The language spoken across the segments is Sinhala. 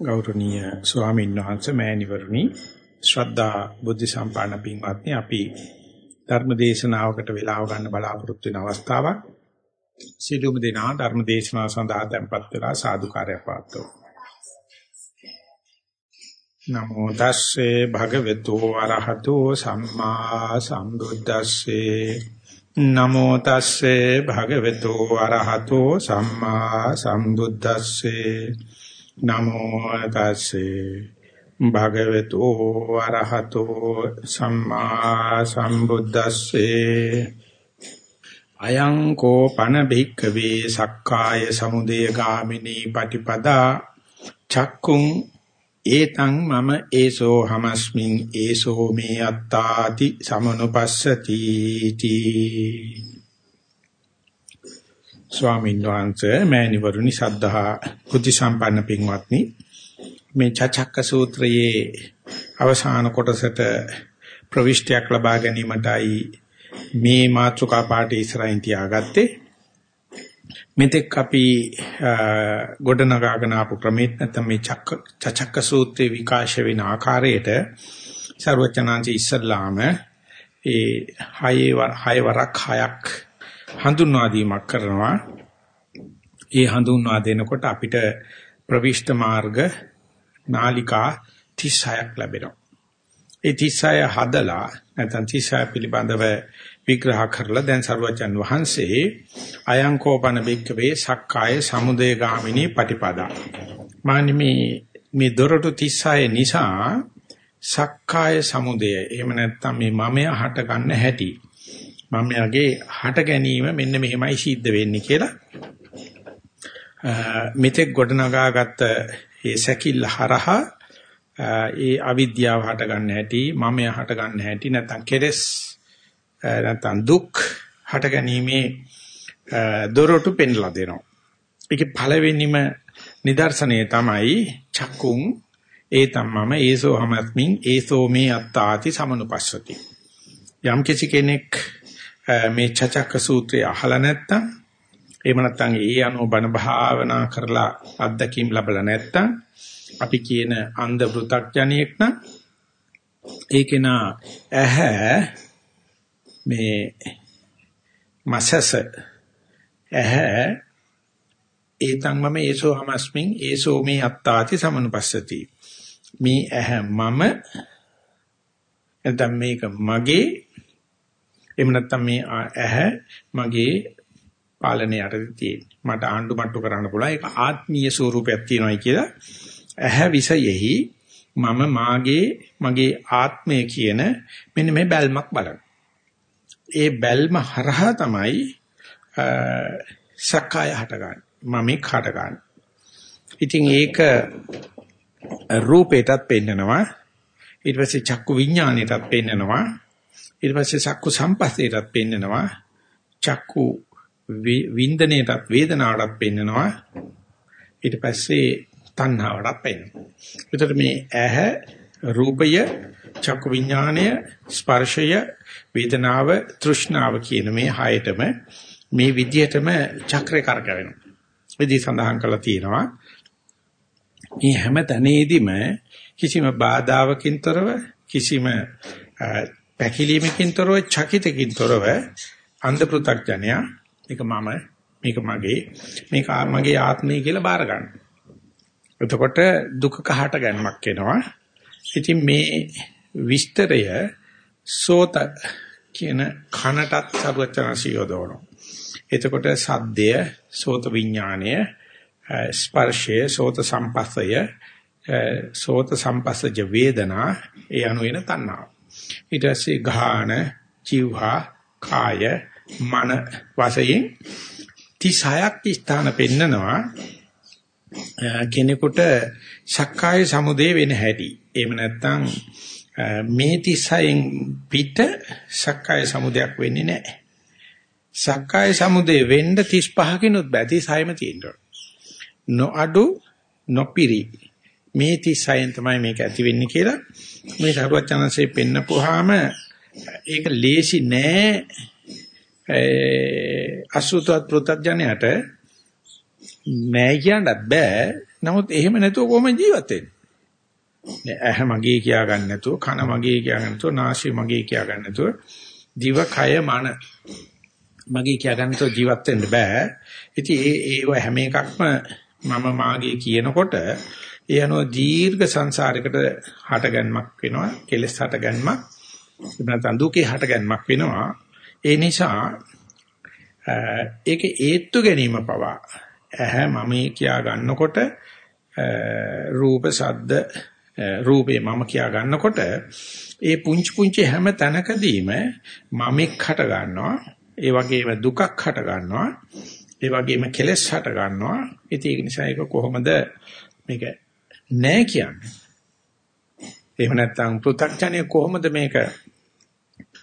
ගෞරවනීය ස්වාමීන් වහන්සේ මෑණිවරණි ශ්‍රද්ධා බුද්ධ සම්පන්න පින්වත්නි අපි ධර්ම දේශනාවකට වේලාව ගන්න බලාපොරොත්තු වෙන අවස්ථාවක්. සිළුම දෙනා ධර්ම දේශනාව සඳහා tempත් වෙලා සාදුකාරය පාත්වෝ නමෝ තස්සේ භගවතු වරහතෝ සම්මා සම්බුද්දස්සේ. නමෝ තස්සේ භගවතු වරහතෝ සම්මා සම්බුද්දස්සේ. නමෝ තස්සේ භගවතු වරහතෝ සම්මා සම්බුද්දස්සේ. අයං කෝ පන භික්ඛවේ සක්කාය සමුදය ගාමිනී පටිපදා. චක්කුං ඒතං මම ඒසෝ හමස්මින් ඒසෝ මේ අත්තාති සමනුපස්සති. තී ස්වාමීන් වහන්සේ මෑණිවරුනි සද්ධා කුද්ධි සම්පන්න පින්වත්නි. මේ චක්ක සූත්‍රයේ අවසාන කොටසට ප්‍රවිෂ්ටයක් ලබා ගැනීමටයි මේ මාතෘකා පාඩේ ඉස්සරහින් තියාගත්තේ. මෙතෙක් අපි ගොඩනගාගෙන ආපු ක්‍රමෙත් නැත්නම් මේ චක්ක චක්ක සූත්‍රයේ විකාශ වෙන ආකාරයට සර්වචනාංශ ඉස්සල්ලාම ඒ හයේ හය වරක් හයක් හඳුන්වා දීමක් කරනවා. ඒ හඳුන්වා දෙනකොට අපිට ප්‍රවිෂ්ඨ මාර්ග නාලිකා 36ක් ලැබෙනවා. ඒ 36 හදලා නැත්නම් 36 පිළිබඳව විග්‍රහ කරලා දැන් සරුවචන් වහන්සේ අයං කෝපන බික්කවේ සක්කාය සමුදය ගාමිනී පටිපදා. මානි මේ මේ දොරටු 36 නිසා සක්කාය සමුදය එහෙම නැත්නම් මේ මමය හට ගන්න හැටි මම යගේ හට ගැනීම මෙන්න මෙහෙමයි සිද්ධ වෙන්නේ කියලා මෙතෙක් ගොඩනගාගත්ත ඒ සැකිල්ල හරහා ඒ අවිද්‍යාව හට ගන්න හැටි මමය හට ගන්න හැටි නැත්නම් කෙලස් නැත්නම් දුක් හට ගැනීමේ දොරටු පෙන්ලා දෙනවා. ඒකේ පළවෙනිම නිදර්ශනය තමයි චක්කුං ඒ තමම ඒසෝ හමස්මින් ඒසෝ මේ අත්තාති සමනුපස්සති. යම් කිසි කෙනෙක් මේ චචක්ක සූත්‍රය අහලා නැත්තම් එහෙම නැත්නම් ඒ අනුව බණ භාවනා කරලා අත්දැකීම් ලැබලා නැත්තම් අපි කියන අන්ධ වෘතඥයෙක් නම් ඒකේන ඇහැ මේ මසස ඇහැ ඒතං මම ඒසෝ හමස්මින් ඒසෝ මේ අත්තාති සමනුපස්සති. මේ ඇහැ මම එතන මේක මගේ එහෙම නැත්නම් මේ ඇහැ මගේ පාලනය යටතේ තියෙන්නේ. මට ආණ්ඩු මට්ටු කරන්න පුළුවන්. ඒක ආත්මීය ස්වරූපයක් තියෙනවායි කියලා ඇහැ විසයෙහි මම මාගේ මගේ ආත්මය කියන මෙන්න මේ බැල්මක් බලන. ඒ බැල්ම හරහා තමයි සක්කාය හටගන්නේ. මම එක් හටගන්නේ. ඉතින් ඒක රූපයටත් පෙන්නනවා. ඊට පස්සේ චක්කු විඥාණයටත් පෙන්නනවා. ඊට පස්සේ චක්කු සම්පස්සේටත් පෙන්නනවා චක්කු වින්දනයටත් වේදනාවටත් පෙන්නනවා. ඊට පස්සේ තණ්හාවටත් පෙන්නනවා. ඒතර මේ ඇහැ රූපය චක්කු විඥාණය ස්පර්ශය වේදනාව තෘෂ්ණාව කියන මේ හයතම මේ විදිහටම චක්‍රේ කරකවෙනවා. විදි සඳහන් කරලා තියෙනවා. මේ හැම තැනේදීම කිසිම බාධාවකින් තොරව කිසිම පැකිලීමකින් තොරව චකිතකින් තොරව අන්ධ පෘථග්ජනයා මේක මම මේක මගේ මේක මගේ ආත්මය කියලා බාර ගන්න. එතකොට දුක කහට ගැනීමක් එනවා. ඉතින් මේ විස්තරය සෝත කියන කනටත් සරුවචනසිය යොදවනවා. එතකොට සද්දය, සෝත විඥාණය, ස්පර්ශය, සෝත සම්පස්සය, සෝත සම්පස්සජ වේදනා, ඒ අනුවෙන තණ්හාව. ඊට පස්සේ ගාන, ජීවහා, කාය, මන වශයෙන් 36ක් ස්ථාන පෙන්නනවා කෙනෙකුට සක්කාය සමුදේ වෙන හැටි. එහෙම නැත්නම් මේ 36න් පිට සක්කාය සමුදයක් වෙන්නේ නැහැ. සක්කාය සමුදේ වෙන්න 35කිනුත් බෑ 36ම තියෙනවා. නොඅඩු නොපිරි මේ 36න් තමයි මේක ඇති වෙන්නේ කියලා මේ සරුවචනන්සේ පෙන්නපුවාම ඒක ලේසි නෑ අසුතවත් පෘථග්ජනයට නෑ කියන්නත් බෑ නමුත් එහෙම නැතුව කොහොම ජීවත් වෙන්නේ? ඇහැ මගේ කියා ගන්න නැතුව, කන මගේ කියා ගන්න නැතුව, නාසය මගේ කියා ගන්න නැතුව, දිව කය මන මගේ කියා ගන්න නැතුව ජීවත් වෙන්න බෑ. ඉතින් ඒ ඒව හැම එකක්ම මම මාගේ කියනකොට ඒ අනුව දීර්ඝ සංසාරයකට හටගන්මක් වෙනවා, කෙලස් හටගන්මක්, නැත්නම් දුකේ හටගන්මක් වෙනවා. ඒ නිසා ඒක ඒත්තු ගැනීම පවා. ඇහැ මම කියා ගන්නකොට රූප ශබ්ද රූපේ මම කියා ගන්නකොට ඒ පුංචි පුංචි හැම තැනකදීම මමෙක් හට ගන්නවා. ඒ වගේම දුකක් හට ගන්නවා. ඒ වගේම කෙලෙස් හට ගන්නවා. ඉතින් ඒක නිසා ඒක කොහොමද මේක නෑ කියන්නේ එහෙම නැත්නම් පෘථග්ජනය කොහොමද මේක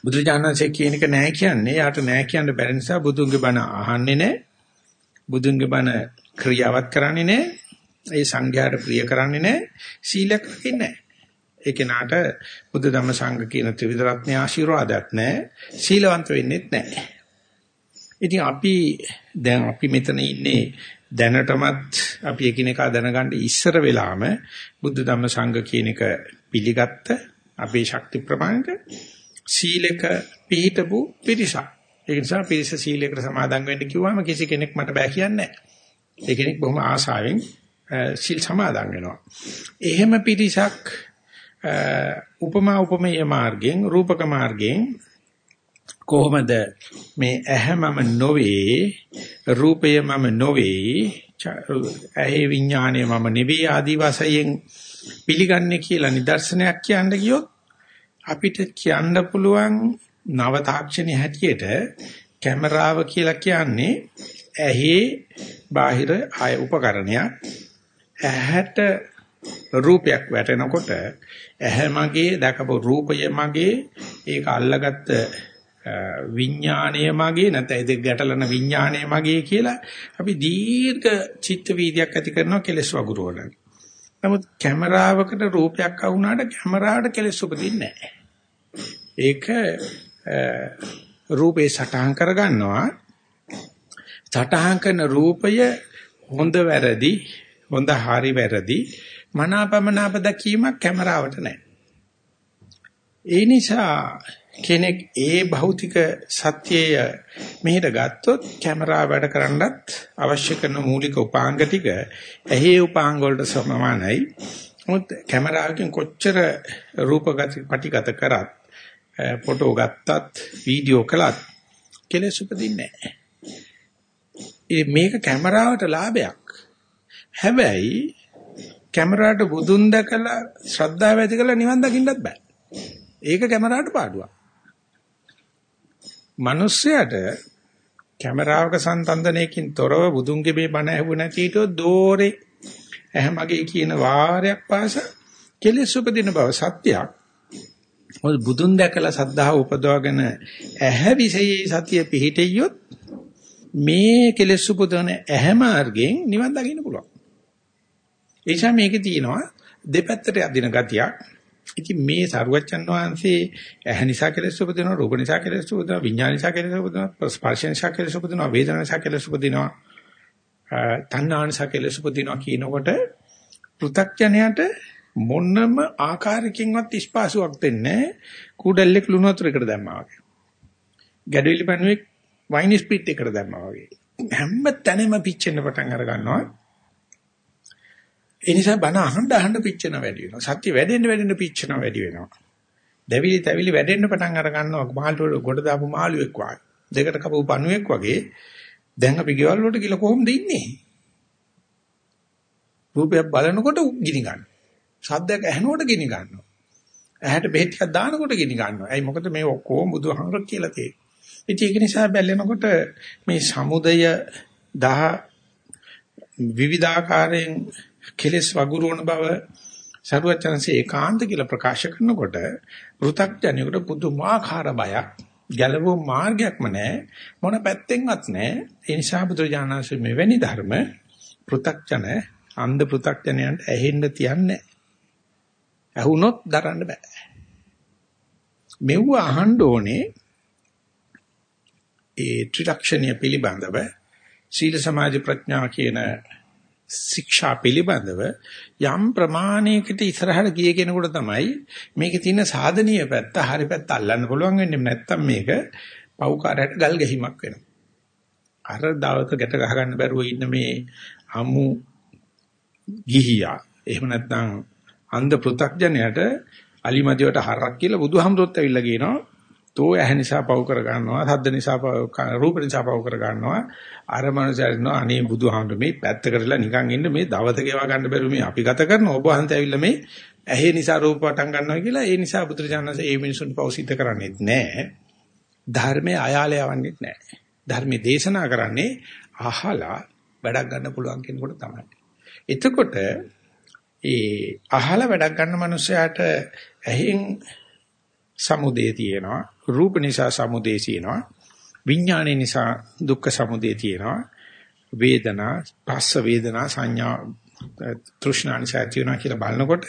බුදුජානනාංශයේ කියන එක නෑ කියන්නේ යාට නෑ කියන්න බැරි නිසා බුදුන්ගේ බණ අහන්නේ නෑ බුදුන්ගේ බණ ක්‍රියාවත් කරන්නේ නෑ ඒ සංඝයාට ප්‍රිය කරන්නේ නැහැ. සීලයක් රකින්නේ නැහැ. ඒ කෙනාට බුද්ධ ධම්ම සංඝ කියන ත්‍රිවිධ රත්න ආශිර්වාදයක් නැහැ. සීලවන්ත වෙන්නෙත් නැහැ. ඉතින් අපි දැන් අපි මෙතන ඉන්නේ දැනටමත් අපි එකිනෙකා දැනගන්න ඉස්සර වෙලාම බුද්ධ ධම්ම සංඝ කියන එක පිළිගත්ත අපේ ශක්ති ප්‍රමාණයට සීලක පිළිහිටපු පිරිසක්. ඒ නිසා පිරිස සීලයකට සමාදන් වෙන්න කිව්වම කිසි කෙනෙක් මට බෑ කියන්නේ නැහැ. ඒ කෙනෙක් බොහොම ආසාවෙන් සිල් සමාදන් වෙනවා. එහෙම පිරිසක් උපමා උපමේය මාර්ගයෙන් රූපක මාර්ගයෙන් කොහොමද? මේ ඇහැමම නොවේ රූපය මම නොවේ ඇහි විඥානය මම නෙවෙයි ආදි වශයෙන් පිළිගන්නේ කියලා නිදර්ශනයක් කියන්න ගියොත් අපිට කියන්න පුළුවන් නව තාක්ෂණයේ හැටියට කැමරාව කියලා කියන්නේ ඇහි බාහිර ආය උපකරණයක්. ඇහැට රූපයක් වැටෙනකොට ඇහැ මගේ දැකපු රූපය මගේ ඒක අල්ලගත්ත විඥාණය මගේ නැත්නම් ඒක ගැටලන විඥාණය මගේ කියලා අපි දීර්ඝ චිත්ත වීදියක් ඇති කරනවා කෙලස් වගුරු වල. නමුත් කැමරාවකට රූපයක් આવුනාට කැමරාවට කෙලස් උපදින්නේ නැහැ. ඒක රූපේ සටහන් කරගන්නවා. සටහන් කරන රූපය හොඳ වැරදි හොඳ හරි වැරදි මනාපමනාප දැකීමක් කැමරාවට නැහැ. ඒ නිසා කෙනෙක් ඒ භෞතික සත්‍යය මෙහෙට ගත්තොත් කැමරා වැඩ කරන්නත් අවශ්‍ය කරන මූලික උපාංග ටික ඇහි උපාංග වලට සමානයි. මොකද කැමරාවකින් කොච්චර රූපගත පටිගත කරත් ෆොටෝ ගත්තත් වීඩියෝ කළත් කෙලෙස් උපදින්නේ නැහැ. මේක කැමරාවට ලාභයක්. හැබැයි කැමරාවට බුදුන් දැකලා ශ්‍රද්ධාව ඇති කරලා නිවන් දකින්නත් බෑ. ඒක කැමරාවට පාඩුවක්. මිනිස්සයාට කැමරාවක සංතන්දනයකින් තොරව බුදුන්ගේ මේ බණ ඇහුව නැති හිටියොත් දෝරේ ඇහැ මගේ කියන වාරයක් පාස කෙලෙස් උපදින බව සත්‍යයක්. මොකද බුදුන් දැකලා සද්ධාව උපදවගෙන ඇහැ විසයේ සතිය පිහිටියොත් මේ කෙලෙස් උපදවන ඇහැ මාර්ගයෙන් නිවන් දකින්න පුළුවන්. ඒ නිසා මේකේ තියෙනවා දෙපැත්තට යදින ගතියක්. ඉතින් මේ සරුවච්චන් වහන්සේ ඇහ නිසා කෙලෙස් උපදිනවා, රූප නිසා කෙලෙස් උපදිනවා, විඥාන නිසා කෙලෙස් උපදිනවා, ස්පර්ශ නිසා කෙලෙස් උපදිනවා, වේදනා නිසා කෙලෙස් උපදිනවා, තණ්හා නිසා කෙලෙස් උපදිනවා කියනකොට පෘථග්ජනයට මොනම ආකාරයකින්වත් ස්පාසුවක් දෙන්නේ කුඩල්ලෙක් ලුණු වතුරයකට දැම්මා වගේ. ගැඩවිලි පණුවෙක් වයින් ස්පීඩ් එකකට දැම්මා වගේ. හැම තැනම පිච්චෙන්න පටන් අර ගන්නවා. ඒ නිසා බණ අහන්න අහන්න පිච්චෙන වැඩි වෙනවා. සත්‍ය වැඩෙන්න වැඩෙන්න පිච්චෙන වැඩි වෙනවා. දැවිලි තැවිලි වැඩෙන්න පටන් අර ගන්නවා මාළු ගොඩ දාපු මාළුවෙක් වගේ. දෙකට කපපු පණුවෙක් වගේ. දැන් අපි ගෙවල් වලට ගිහලා කොහොමද ඉන්නේ? රූපයක් බලනකොට ගිනි ගන්නවා. ශබ්දයක් ඇහෙනකොට ගිනි ගන්නවා. ඇහැට බෙහෙත් ටිකක් දානකොට ගිනි ගන්නවා. ඇයි මොකද මේ ඔක්කොම බුදුහාමර කියලා තියෙන්නේ. ඉතින් ඒක නිසා බැලෙනකොට මේ සමුදය දහ විවිධාකාරයෙන් කෙලස් වගුරුවන බව සරුවචනසේ ඒකාන්ත කියලා ප්‍රකාශ කරනකොට පෘථග්ජනයෙකුට පුදුමාකාර බයක් ගැලවෝ මාර්ගයක්ම නැහැ මොන පැත්තෙන්වත් නැහැ. ඒ නිසා බුදුරජාණන්සේ මෙවැනි ධර්ම පෘථග්ජන අන්ධ පෘථග්ජනයන්ට ඇහෙන්න තියන්නේ ඇහුනොත් දරන්න බෑ. මෙව්ව අහන්න ඕනේ ඒ ත්‍රිලක්ෂණය පිළිබඳව සීල සමාධි ප්‍රඥා කියන ශික්ෂා පිළිබඳව යම් ප්‍රමාණයකට ඉස්සරහට ගිය කෙනෙකුට තමයි මේකේ තියෙන සාධනීය පැත්ත හරි පැත්ත අල්ලන්න පුළුවන් වෙන්නේ නැත්තම් මේක පව්කාරයට ගල් ගැහිමක් වෙනවා. අර දවස ගැට ගහ ගන්න බැරුව ඉන්න මේ අමු ගිහියා එහෙම නැත්නම් අන්ධ පෘ탁ජනයට අලිමදිවට හරක් කියලා බුදුහමරොත් ඇවිල්ලා කියනවා තෝ ඇහ නිසා පව කර ගන්නවා සද්ද නිසා පව රූප නිසා පව කර ගන්නවා. අර මනුස්සයන්ව අනේ බුදුහාමුදුර මේ පැත්තකටලා නිකන් ඉන්න මේ දවත ගෙවා ගන්න බැරුව මේ අපි ගත කරන ඔබ වහන්සේ ඇවිල්ලා මේ ඇහි නිසා රූප පටන් ගන්නවා කියලා ඒ නිසා බුදුරජාණන්සේ ඒ මිනිසුන් පව සිද්ධ කරන්නේත් නැහැ ධර්මයේ අයාලේ යවන්නේත් නැහැ ධර්මයේ දේශනා කරන්නේ අහලා වැඩක් ගන්න පුළුවන් කෙනෙකුට තමයි. එතකොට ඒ අහලා වැඩක් ගන්න මනුස්සයාට ඇහෙන් සමුදේ තියෙනවා. රූප නිසා සමුදේ තියෙනවා. විඥානය නිසා දුක්ඛ සමුදය තියෙනවා. වේදනා පස්ස වේදනා සංඥා තෘෂ්ණා නිසා තියෙනවා කියලා බලනකොට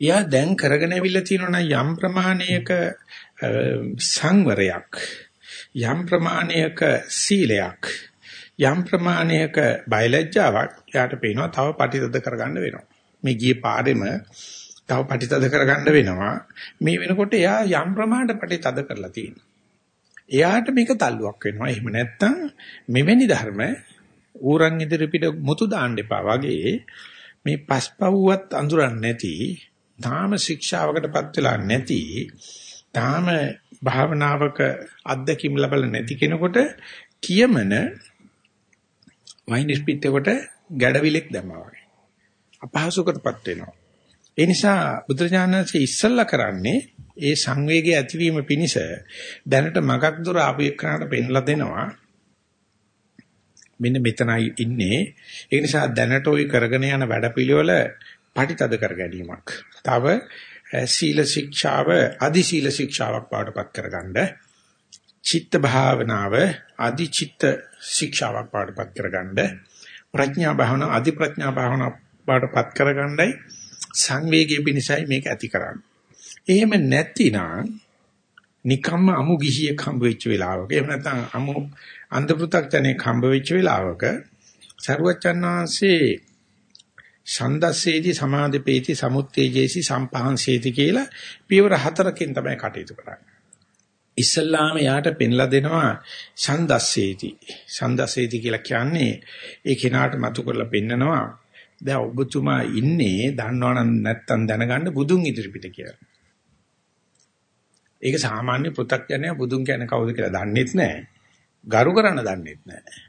එයා දැන් කරගෙන ඇවිල්ලා තියෙනවා යම් ප්‍රමාණයක සංවරයක් යම් ප්‍රමාණයක සීලයක් යම් ප්‍රමාණයක බයලජ්ජාවක් එයාට පේනවා තව පටිතද කරගන්න වෙනවා. මේ ගියේ පාරෙම තව පටිතද කරගන්න වෙනවා මේ වෙනකොට එයා යම් ප්‍රමාණයට පටිතද කරලා තියෙනවා එයාට මේක තල්ලුවක් වෙනවා. එහෙම නැත්නම් මෙවැනි ධර්ම ඌරන් ඉදිරි පිට මුතු දාන්න එපා වගේ මේ පස්පවුවත් අඳුරන්නේ නැති, තාම ශික්ෂාවකටපත් වෙලා නැති, තාම භාවනාවක අත්දැකීම් ලැබලා නැති කෙනෙකුට කියමන වයින් ස්පිට් එකට ගැඩවිලෙක් දැම්මා වගේ. අපහසුකටපත් වෙනවා. ඒ නිසා බුදුරජාණන්සේ ඉස්සල්ලා කරන්නේ ඒ සංවේගය ඇතිවීම පිණිස දැනට මගක් දොර ආපු එක්කනට පෙන්ලා දෙනවා. මෙන්න මෙතනයි ඉන්නේ. ඒ නිසා දැනට ওই කරගෙන යන වැඩපිළිවෙල පටිතද කර ගැනීමක්. තව සීල ශික්ෂාව අදි සීල ශික්ෂාවක් පාඩපත් කරගන්න. චිත්ත භාවනාව අදි චිත්ත ශික්ෂාවක් පාඩපත් කරගන්න. ප්‍රඥා භාවනාව අදි ප්‍රඥා භාවනාව පාඩපත් කරගන්නයි සංවේගයේ පිණිසයි මේක ඇති කරන්නේ. එහෙම නැතිනම් නිකම්ම අමු ගිහියෙක් හම්බ වෙච්ච වෙලාවක එහෙම නැත්නම් අමු අන්ධපෘ탁ජනෙක් හම්බ වෙච්ච වෙලාවක සරුවචන් වහන්සේ ඡන්දස්සේති සමාධිපේති සමුත්තේජේසි සම්පහන්සේති කියලා පියවර හතරකින් තමයි කටයුතු කරන්නේ. ඉස්සල්ලාම යාට පෙන්ලා දෙනවා ඡන්දස්සේති. ඡන්දස්සේති කියලා කියන්නේ ඒ කෙනාට මතු කරලා පෙන්නනවා දැන් ඔබතුමා ඉන්නේ දන්නවනම් නැත්තම් දැනගන්න බුදුන් ඉදිරිපිට කියලා. ඒක සාමාන්‍ය පෘථග්ජනයා බුදුන් කියන්නේ කවුද කියලා දන්නෙත් නැහැ. ගරු කරන්න දන්නෙත් නැහැ.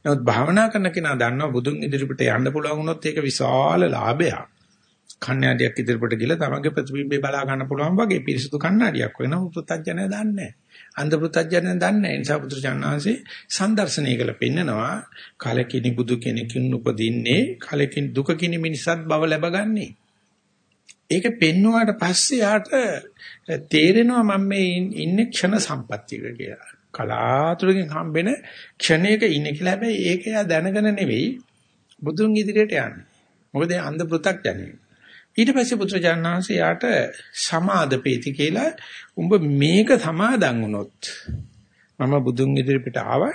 නමුත් භාවනා කරන කෙනා දන්නවා බුදුන් ඉදිරියට යන්න පුළුවන් වුණොත් ඒක විශාල ලාභයක්. කණ්ණාඩියක් ඉදිරියට ගිහලා තමන්ගේ ප්‍රතිබිම්බේ බලා ගන්න පුළුවන් වගේ පිරිසුදු කණ්ණාඩියක් වෙනවා පෘථග්ජනයා දන්නේ නැහැ. අන්ධ පෘථග්ජනයා දන්නේ නැහැ. ඒ නිසා බුදුරජාණන්සේ සම්දර්ශනය කළ පෙන්නනවා කලකිනි බුදු කෙනෙකුන් උපදින්නේ කලකින් දුකකිනි මිනිසත් බව ලැබගන්නේ. ඒක පෙන්නුවාට පස්සේ යාට තේරෙනවා මම මේ ඉන්නේ ක්ෂණ සම්පත්තියක කියලා. කලාතුරකින් හම්බෙන ක්ෂණයක ඉන්නේ කියලා. හැබැයි ඒක යා දැනගෙන නෙවෙයි බුදුන් ඉදිරියට යන්නේ. මොකද ඒ අන්ධ පෘ탁ජනෙ. ඊට පස්සේ පුත්‍රජානනාංශ යාට සමාදපේති කියලා උඹ මේක සමාදන් වුණොත් මම බුදුන් ඉදිරියට ආවා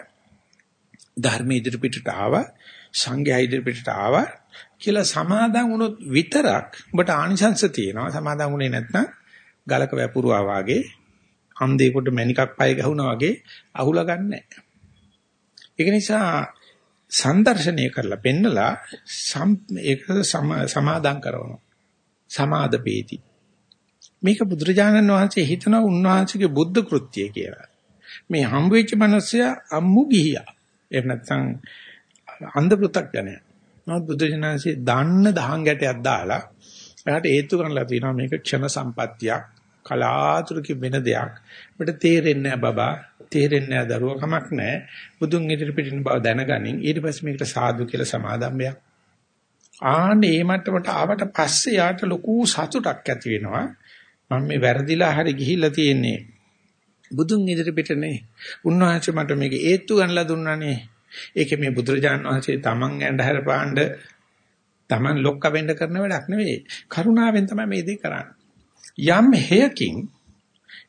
ධර්ම ඉදිරියට ආවා සංඝයා ඉදිරියට ආවා කියලා සමාදන් වුණොත් විතරක් ඔබට ආනිසංශ තියෙනවා සමාදන් වුණේ නැත්නම් ගලක වැපුරුවා වාගේ අන්දේකට මණිකක් පය ගහුණා වගේ අහුලා ගන්නෑ. ඒක නිසා සම්දර්ශනය කරලා පෙන්නලා ඒක සමාදම් කරනවා. සමාදපේති. මේක බුදුරජාණන් වහන්සේ හිතන උන්වහන්සේගේ බුද්ධ කෘත්‍යය කියලා. මේ හම්බ වෙච්ච මිනිස්සයා අම්මු ගිහියා. එහෙම නැත්නම් අන්ධ පෘ탁ජනයා. නමුත් බුදුරජාණන්සේ දන්න දහං ගැටයක් දාලා එයාට හේතු කරලා තියෙනවා මේක ක්ෂණ සම්පත්තියක් කලාතුරකින් වෙන දෙයක්. අපිට තේරෙන්නේ නැහැ බබා, තේරෙන්නේ නැහැ දරුවා කමක් නැහැ. බුදුන් ඉදිරිපිටින් බව දැනගනින්. ඊට පස්සේ මේකට සාදු කියලා සමාදම්බයක්. ආන්නේ මේ මට්ටමට ආවට පස්සේ යාට ලොකු සතුටක් ඇති වෙනවා. මම මේ වැරදිලා හරි ගිහිල්ලා තියෙන්නේ. බුදුන් ඉදිරිපිටනේ. උන්වහන්සේ මට මේක ඒත්තු ගන්නලා දුන්නානේ. ඒකේ මේ බුදුරජාණන් වහන්සේ තමන් ඇඬහැර පාණ්ඩ තමන් ලොක්ක වෙන්න කරන වැඩක් නෙවෙයි. කරුණාවෙන් තමයි මේ දේ කරන්නේ. යම් හේයකින්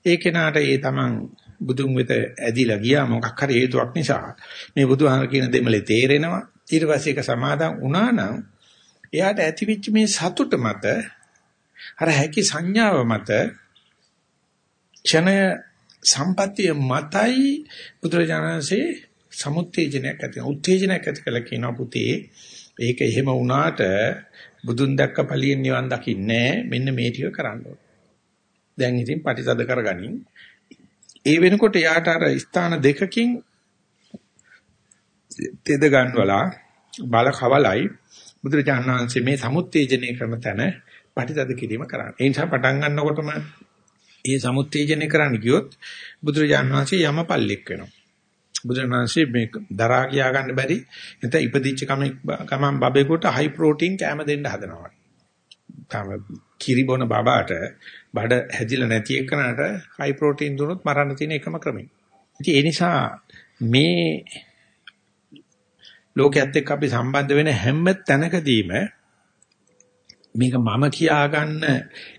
ඒ කෙනාට ඒ තමන් බුදුන් වෙත ඇදිලා ගියා මොකක් හරි හේතුවක් නිසා මේ බුදුහාම කියන දෙමලේ තේරෙනවා ඊට පස්සේ ඒක සමාදන් වුණා නම් එයාට ඇතිවෙච්ච මේ සතුට මත අර හැකි සංඥාව මත ක්ෂණය සම්පත්තිය මතයි බුදුරජාණන්සේ සමුත්තේජනයක් ඇති උත්තේජනයක් ඇති කළ කියනවා පුතේ ඒක එහෙම වුණාට බුදුන් දැක්ක පළියෙන් නිවන් දකින්නේ මෙන්න මේ ටික කරන්න ඕන. දැන් ඉතින් පටිසද කරගනින්. ඒ වෙනකොට යාට අර ස්ථාන දෙකකින් තෙද ගන්නවලා බල කවලයි බුදුරජාණන් වහන්සේ මේ සමුත්තේජනය කරන තැන පටිසද කිරීම කරන්නේ. ඒ නිසා පටන් ගන්නකොටම ඒ සමුත්තේජනය කරන්න ගියොත් බුදුරජාණන් වහන්සේ යමපල්ලෙක් වෙනවා. බුදුරජාණන් වහන්සේ මේ දරා කියා ගන්න බැරි නැත්නම් ඉපදිච්ච කමෙන් බබේකට හයි ප්‍රෝටීන් කැම දෙන්න හදනවා. තම කිරි බොන බබාට බඩ හැදිලා නැති එකනට හයි ප්‍රෝටීන් දුනොත් මරන්න තියෙන එකම ක්‍රමය. ඉතින් ඒ නිසා මේ ලෝකයේත් එක්ක අපි සම්බන්ධ වෙන හැම තැනකදීම මේක මම කියා ගන්න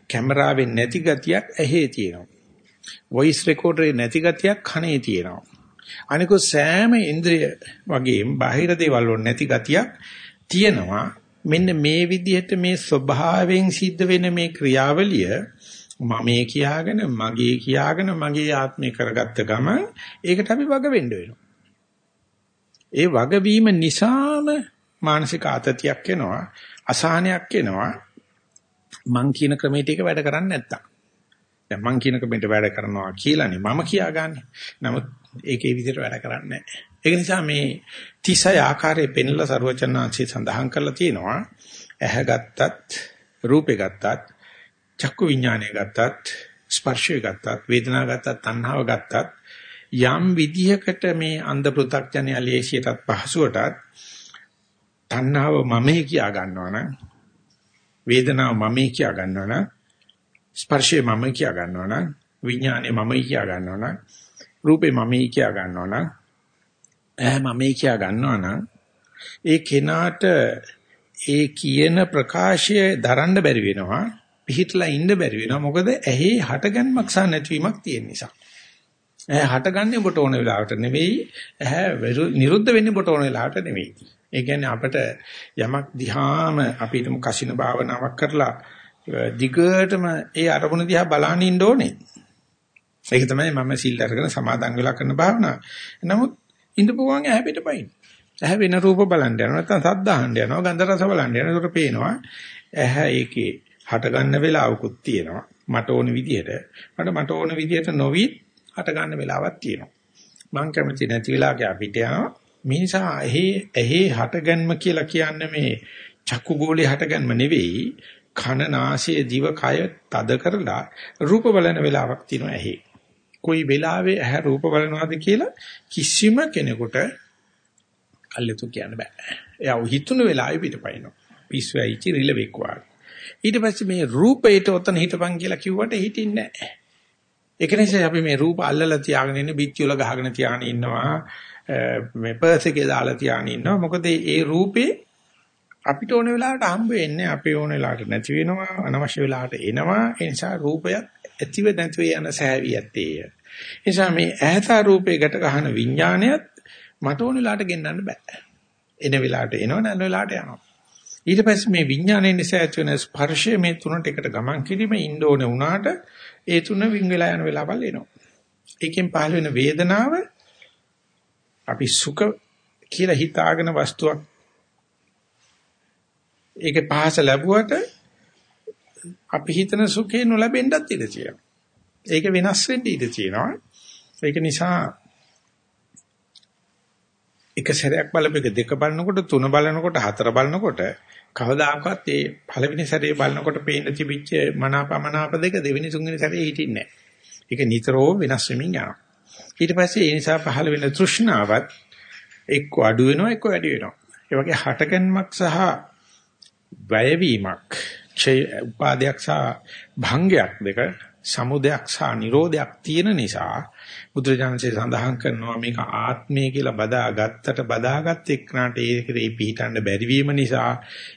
කැමරාවෙන් නැති ගතියක් ඇහි තියෙනවා. වොයිස් රෙකෝඩරේ නැති ගතියක් කනේ තියෙනවා. අනිකෝ සෑම ඉන්ද්‍රිය වගේම බාහිර දේවල් වල නැති ගතියක් තියෙනවා. මෙන්න මේ විදිහට මේ ස්වභාවයෙන් සිද්ධ වෙන මේ ක්‍රියාවලිය මමේ කියාගෙන මගේ කියාගෙන මගේ ආත්මය කරගත්ත ගමන් ඒකට අපි වග වෙන්න වෙනවා. ඒ වගවීම නිසාම මානසික ආතතියක් එනවා, අසහනයක් එනවා. මං කියන ක්‍රමයට ඒක වැඩ කරන්නේ නැත්තම්. දැන් මං කියන ක්‍රමයට වැඩ කරනවා කියලානේ මම කියාගන්නේ. නමුත් ඒකේ විදිහට වැඩ කරන්නේ නැහැ. ඒක නිසා මේ 36 ආකාරයේ පෙන්ලා ਸਰවචනාංශය සඳහන් කරලා තියෙනවා. ඇහැ ගත්තත්, රූපේ ගත්තත්, චක්කු විඥානය ගත්තත්, ස්පර්ශය ගත්තත්, වේදනා ගත්තත්, තණ්හාව ගත්තත් යම් විදිහකට මේ අන්ධ පෘථග්ජනය ලේසියටත් පහසුවටත් තණ්හාව මමයි කියා ගන්නවා නම් වේදනාව මමයි කියා ගන්නවා නම් ස්පර්ශය මමයි කියා ගන්නවා නම් විඥානය මමයි කියා ගන්නවා නම් රූපේ මමයි කියා ගන්නවා නම් ඇහැ මමයි කියා ගන්නවා නම් ඒ කෙනාට ඒ කියන ප්‍රකාශය දරන්න බැරි වෙනවා පිහිටලා ඉන්න බැරි වෙනවා. මොකද ඇහි හටගන්මක් සහ නැතිවීමක් තියෙන නිසා. ඇහැ හටගන්නේ ඔබට ඕන වෙලාවට නෙවෙයි ඇහැ නිරුද්ධ වෙන්නේ ඔබට ඕන වෙලාවට නෙවෙයි ඒ කියන්නේ අපිට යමක් දිහාම අපි හිතමු කසින භාවනාවක් කරලා දිගටම ඒ අරමුණ දිහා බලන්න ඉන්න ඕනේ. ඒක තමයි මම සිල් අරගෙන සමාදන් වෙලා කරන භාවනාව. නමුත් ඉඳපු ගමන් ඇහැ පිටපයින්. ඇහැ වෙන රූප බලන්න යනවා නැත්නම් සද්ද අහන්න යනවා ගන්ධ රස බලන්න යනවා. ඒකට පේනවා ඇහැ ඒකේ හට ගන්න වෙලාවකුත් තියෙනවා. මට ඕන විදිහට. මට මට ඕන විදිහට නොවි හට ගන්න වෙලාවක් තියෙනවා. මං කැමති නැති වෙලාවක අපිට යනවා. මේ නිසා ඇහි ඇහි හටගන්ම කියලා කියන්නේ මේ චක්කු ගෝලේ හටගන්ම නෙවෙයි කන නාසය දිව කය තද කරලා රූප බලන වෙලාවක් තියෙනවා ඇහි. කොයි වෙලාවෙ ඇහැ රූප බලනවාද කියලා කිසිම කෙනෙකුට කල්යතු කියන්න බෑ. එයා හිතුන වෙලාවෙ පිටපයින්නවා. පිස්සු ඇවිච්ච රිලෙවෙක් වාගේ. ඊට පස්සේ මේ රූපයට ඔතන හිටපන් කියලා කිව්වට හිටින්නේ නැහැ. ඒක නිසා අපි මේ රූප අල්ලලා තියාගෙන ඉන්නේ බිත්ති වල ගහගෙන තියාගෙන ඉන්නවා. මේ පර්ස් එකේ දාලා තියාගෙන ඉන්නවා. මොකද ඒ රූපේ අපිට ඕන වෙලාවට හම්බ වෙන්නේ අපේ ඕන වෙලාවට නැති වෙනවා අනවශ්‍ය වෙලාවට එනවා ඒ නිසා රූපයක් ඇතිව නැතිව යන සෑවියත්තේ ඒ නිසා මේ ඈත රූපේ ගැට ගන්න විඥාණයත් මට ඕන වෙලාවට ගෙන්නන්න බෑ එන වෙලාවට එනවා නැන වෙලාවට යනවා ඊට පස්සේ මේ විඥාණයෙන් නිසා ඇති වෙන ස්පර්ශය මේ තුනට එකට ගමන් කිරීම ඉන්න ඕන වුණාට ඒ තුන වින් වෙලා යන වෙලාවල් එනවා ඒකෙන් පහළ වෙන වේදනාව අපි සුඛ කියලා හිතාගෙන වස්තුවක් ඒකේ පහස ලැබුවට අපි හිතන සුඛේ නොලැබෙන්නත් ඉඩ තියෙනවා. ඒක වෙනස් වෙන්න ඉඩ තියෙනවා. ඒක නිසා එක සැරයක් බලපෙක දෙක බලනකොට තුන බලනකොට හතර බලනකොට කවදාකවත් ඒ පළවෙනි සැරේ බලනකොට පේන්න තිබිච්ච මනාපමනාප දෙක දෙවෙනි තුන්වෙනි සැරේ හිටින්නේ නැහැ. ඒක නිතරම වෙනස් වෙමින් යනවා. ඊට පස්සේ ඒ නිසා පහළ වෙන තෘෂ්ණාවත් එක්ක අඩු වෙනවා එක්ක වැඩි වෙනවා. ඒ වගේ හටගන්මක් සහ වැයවීමක්, ඡය උපාදයක් සහ භංගයක් දෙක සමුදයක් සහ නිරෝධයක් තියෙන නිසා බුදුරජාණන්සේ සඳහන් කරනවා මේක ආත්මය කියලා බදාගත්තට බදාගත් එක්කනට ඒකේ පිහිටන්න බැරි වීම නිසා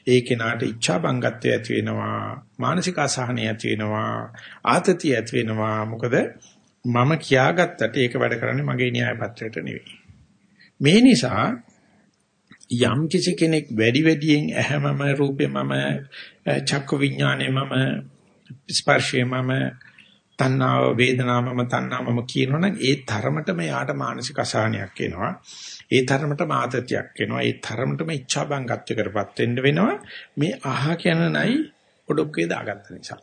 ඒ කෙනාට ඉච්ඡා බංගත්වය ඇති වෙනවා මානසික අසහනය ඇති වෙනවා ආතතිය ඇති වෙනවා මොකද මම කියාගත්තට ඒක වැඩ කරන්නේ මගේ න්‍යාය පත්‍රයට නෙවෙයි. මේ නිසා යම් කිසි කෙනෙක් වැඩි වැඩියෙන් ඇහැමම රූපේ මම චක්ක විඥානේ මම ස්පර්ශේ මම තණ්හාව වේදනාවම තණ්හාවම කියනවනම් ඒ තරමටම යාට මානසික අසහනයක් එනවා. ඒ තරමටම ආතතියක් එනවා. ඒ තරමටම ඉච්ඡාබංගත්වයකටපත් වෙන්න වෙනවා. මේ අහ කියන නයි ඔඩොක්කේ දාගත්ත නිසා.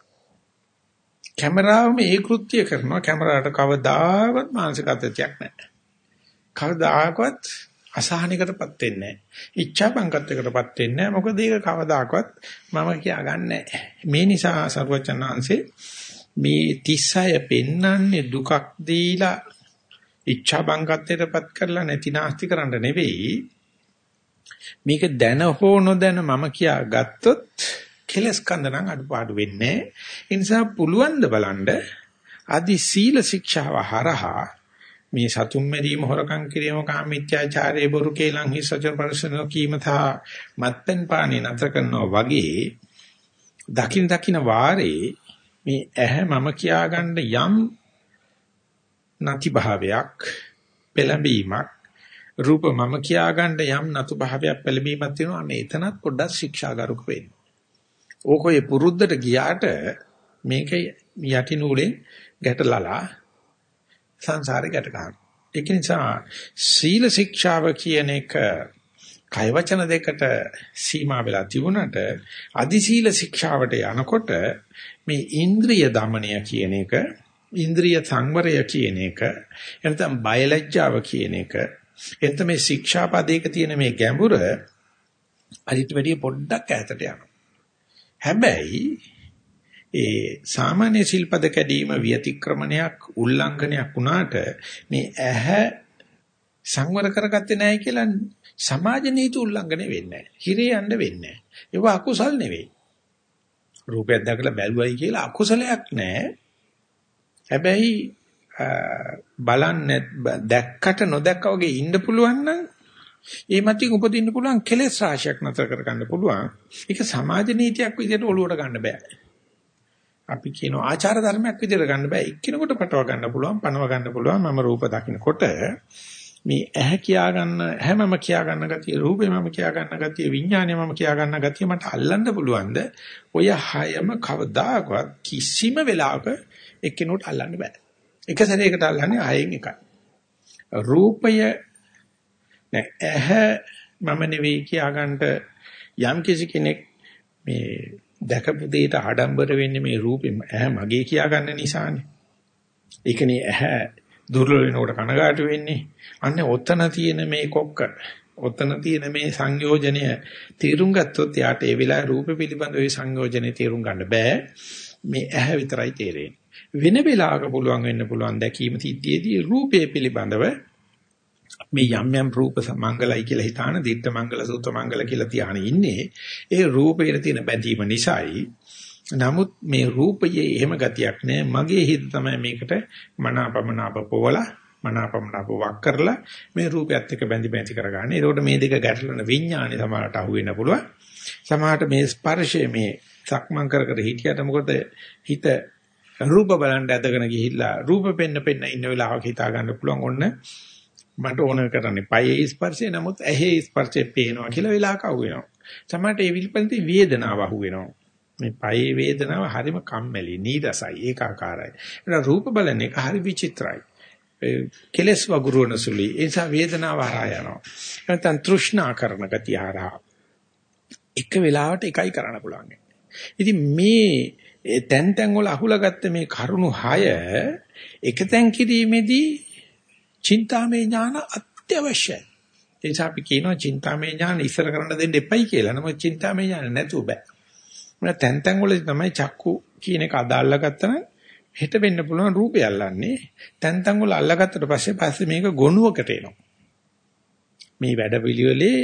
කැමරාවම ඒ කෘත්‍ය කරනවා. කැමරාවට කවදාවත් මානසික අතතියක් නැහැ. කවදාකවත් අසහනයකටපත් වෙන්නේ නැහැ. ඉච්ඡාබංගත්වයකටපත් වෙන්නේ නැහැ. මොකද ඒක කවදාකවත් මම කියාගන්නේ නැහැ. මේ නිසා සර්වචනාංශේ මේ 36 පෙන්වන්නේ දුකක් දීලා ඉච්ඡා බංගත්වයටපත් කරලා නැති නාස්ති කරන්න නෙවෙයි. මේක දැන හෝ නොදැන මම කියා ගත්තොත් කෙලස් කන්ද නම් අඩුපාඩු වෙන්නේ ඒ නිසා පුළුවන් ද බලන්න අදි සීල ශික්ෂාව හරහා මේ සතුම් මැරීම හොරකම් කිරීම කාමීත්‍යාචාරයේ බොරු කේලම් හිසචර පරිසන කීම තා මත්පෙන් පාණි නතර කරනවා වගේ දකින් දකින් වාරේ මේ ඇහැ මම කියාගන්න යම් නැති භාවයක් පෙළඹීමක් රූප මම කියාගන්න යම් නතු භාවයක් පෙළඹීමක් තියෙනවා මේ එතනත් පොඩ්ඩක් ශික්ෂාගරුක වෙන්න. ඕකේ පුරුද්දට ගියාට මේක යටි නූලෙන් ගැටලලා සංසාරේ ගැට ගන්නවා. ඒක නිසා සීල ශික්ෂාව කියන එක කය වචන දෙකට සීමා වෙලා තිබුණාට අදි සීල ශික්ෂාවට යනකොට මේ ඉන්ද්‍රිය দমনය කියන එක ඉන්ද්‍රිය සංවරය කියන එක එතන බයලජ්ජාව කියන එක එතන මේ ශික්ෂා පදයක තියෙන මේ ගැඹුර අදිට වැඩිය පොඩ්ඩක් ඈතට යනවා. හැබැයි ඒ සාමාන්‍ය සිල්පද කැඩීම විතික්‍රමණයක් උල්ලංඝනයක් වුණාට මේ ඇහැ සංවර කරගත්තේ නැහැ කියලා සමාජ නීති උල්ලංඝනය වෙන්නේ නැහැ. හිරේ යන්න වෙන්නේ නැහැ. ඒව අකුසල් නෙවෙයි. රූපයක් දැකලා බැලුවයි කියලා අකුසලයක් නැහැ. හැබැයි බලන්නේ දැක්කට නොදැක්කා වගේ ඉන්න පුළුවන් නම් ඒ මතින් උපදින්න පුළුවන් කෙලෙස් රාශියක් නතර කරගන්න පුළුවන්. ඒක සමාජ නීතියක් විදිහට ඔලුවට ගන්න බෑ. අපි කියන ආචාර ධර්මයක් විදිහට ගන්න බෑ. එක්කිනෙකුට පටව ගන්න පුළුවන්, පනව ගන්න පුළුවන්. මම රූප දකින්නකොට මේ ඇහැ කියා ගන්න හැමම කියා ගන්න ගතිය රූපේ මම කියා ගන්න ගතිය විඥානය මම කියා ගන්න ගතිය මට අල්ලන්න පුළුවන්ද? ඔය හයම කවදාකවත් කිසිම වෙලාවක එක්කිනුට අල්ලන්න බෑ. එක සැරයකට අල්ලන්නේ හයෙන් එකයි. රූපය නෑ ඇහැ මම නෙවෙයි කියා ගන්නට යම් කිසි කෙනෙක් මේ දැකපු දෙයට ආඩම්බර වෙන්නේ මේ රූපෙ ඇහැ මගේ කියා ගන්න නිසානේ. ඒකනේ ඇහැ දුර්වල වෙනකොට කනගාටු වෙන්නේ. අන්න ඔතන තියෙන මේ කොක්ක ඔතන තියෙන මේ සංයෝජනය තීරුම් ගත්තොත් යාට ඒ වෙලාවේ රූප පිළිබඳ ওই සංයෝජනේ තීරුම් ගන්න බෑ. මේ ඇහැ විතරයි තේරෙන්නේ. වෙන වෙලාවක පුළුවන් වෙන්න පුළුවන් දැකීම සිද්ධියේදී රූපය පිළිබඳව මේ යම් යම් රූප මංගලයි කියලා හිතාන දිට්ඨ මංගල සූත්‍ර මංගල කියලා තියාගෙන ඉන්නේ ඒ රූපයේ තියෙන බැඳීම නිසායි නමුත් මේ රූපයේ එහෙම ගතියක් නෑ මගේ හිත තමයි මේකට මනාපමනාප පොවලා මනාපමනාප වක් කරලා මේ රූපයත් එක්ක බැඳි බැඳි කරගන්නේ. ඒකට මේ දෙක ගැටලන විඥානේ සමහරට අහු වෙන්න පුළුවන්. සමහරට මේ ස්පර්ශයේ මේ සක්මන් කර කර හිටියට මොකද හිත රූප බලන්න ඇදගෙන ගිහිල්ලා රූප පෙන්න පෙන්න ඉන්න වෙලාවක හිතා ගන්න පුළුවන් ඔන්න මට ඕන කරන්නේ පයේ ස්පර්ශය නමුත් ඇහි ස්පර්ශය පේනවා කියලා වෙලාවක අහු වෙනවා. සමහරට ඒ විල්පන්ති වේදනාව අහු වෙනවා. මේ පයේ වේදනාව හරිම කම්මැලි නීරසයි ඒකාකාරයි. ඒක රූප බලන එක හරි විචිත්‍රයි. කෙලස් වගුරුවන සුළි ඒ නිසා වේදනාව හරහා යනවා. නැත්නම් තෘෂ්ණා කරන ගතිය හරහා. එක වෙලාවට එකයි කරන්න පුළුවන්. ඉතින් මේ තැන් තැන් වල අහුලා ගත්ත මේ කරුණු 6 එක තැන් කිරීමේදී චින්තාමය ඥාන අත්‍යවශ්‍යයි. ඒ නිසා අපි කියනවා චින්තාමය ඥාන ඉස්සර කරන්න දෙන්න එපයි කියලා. නමුත් චින්තාමය ඥාන නැතුව බෑ. මොන තැන් තැන් වලදී තමයි චක්කු කියන එක අදාල්ලා ගත්තා හෙට වෙන්න පුළුවන් රූපය අල්ලන්නේ. තැන් තැන් වල අල්ලගත්තට පස්සේ පස්සේ මේක ගොනුවකට එනවා. මේ වැඩ පිළිවෙලේ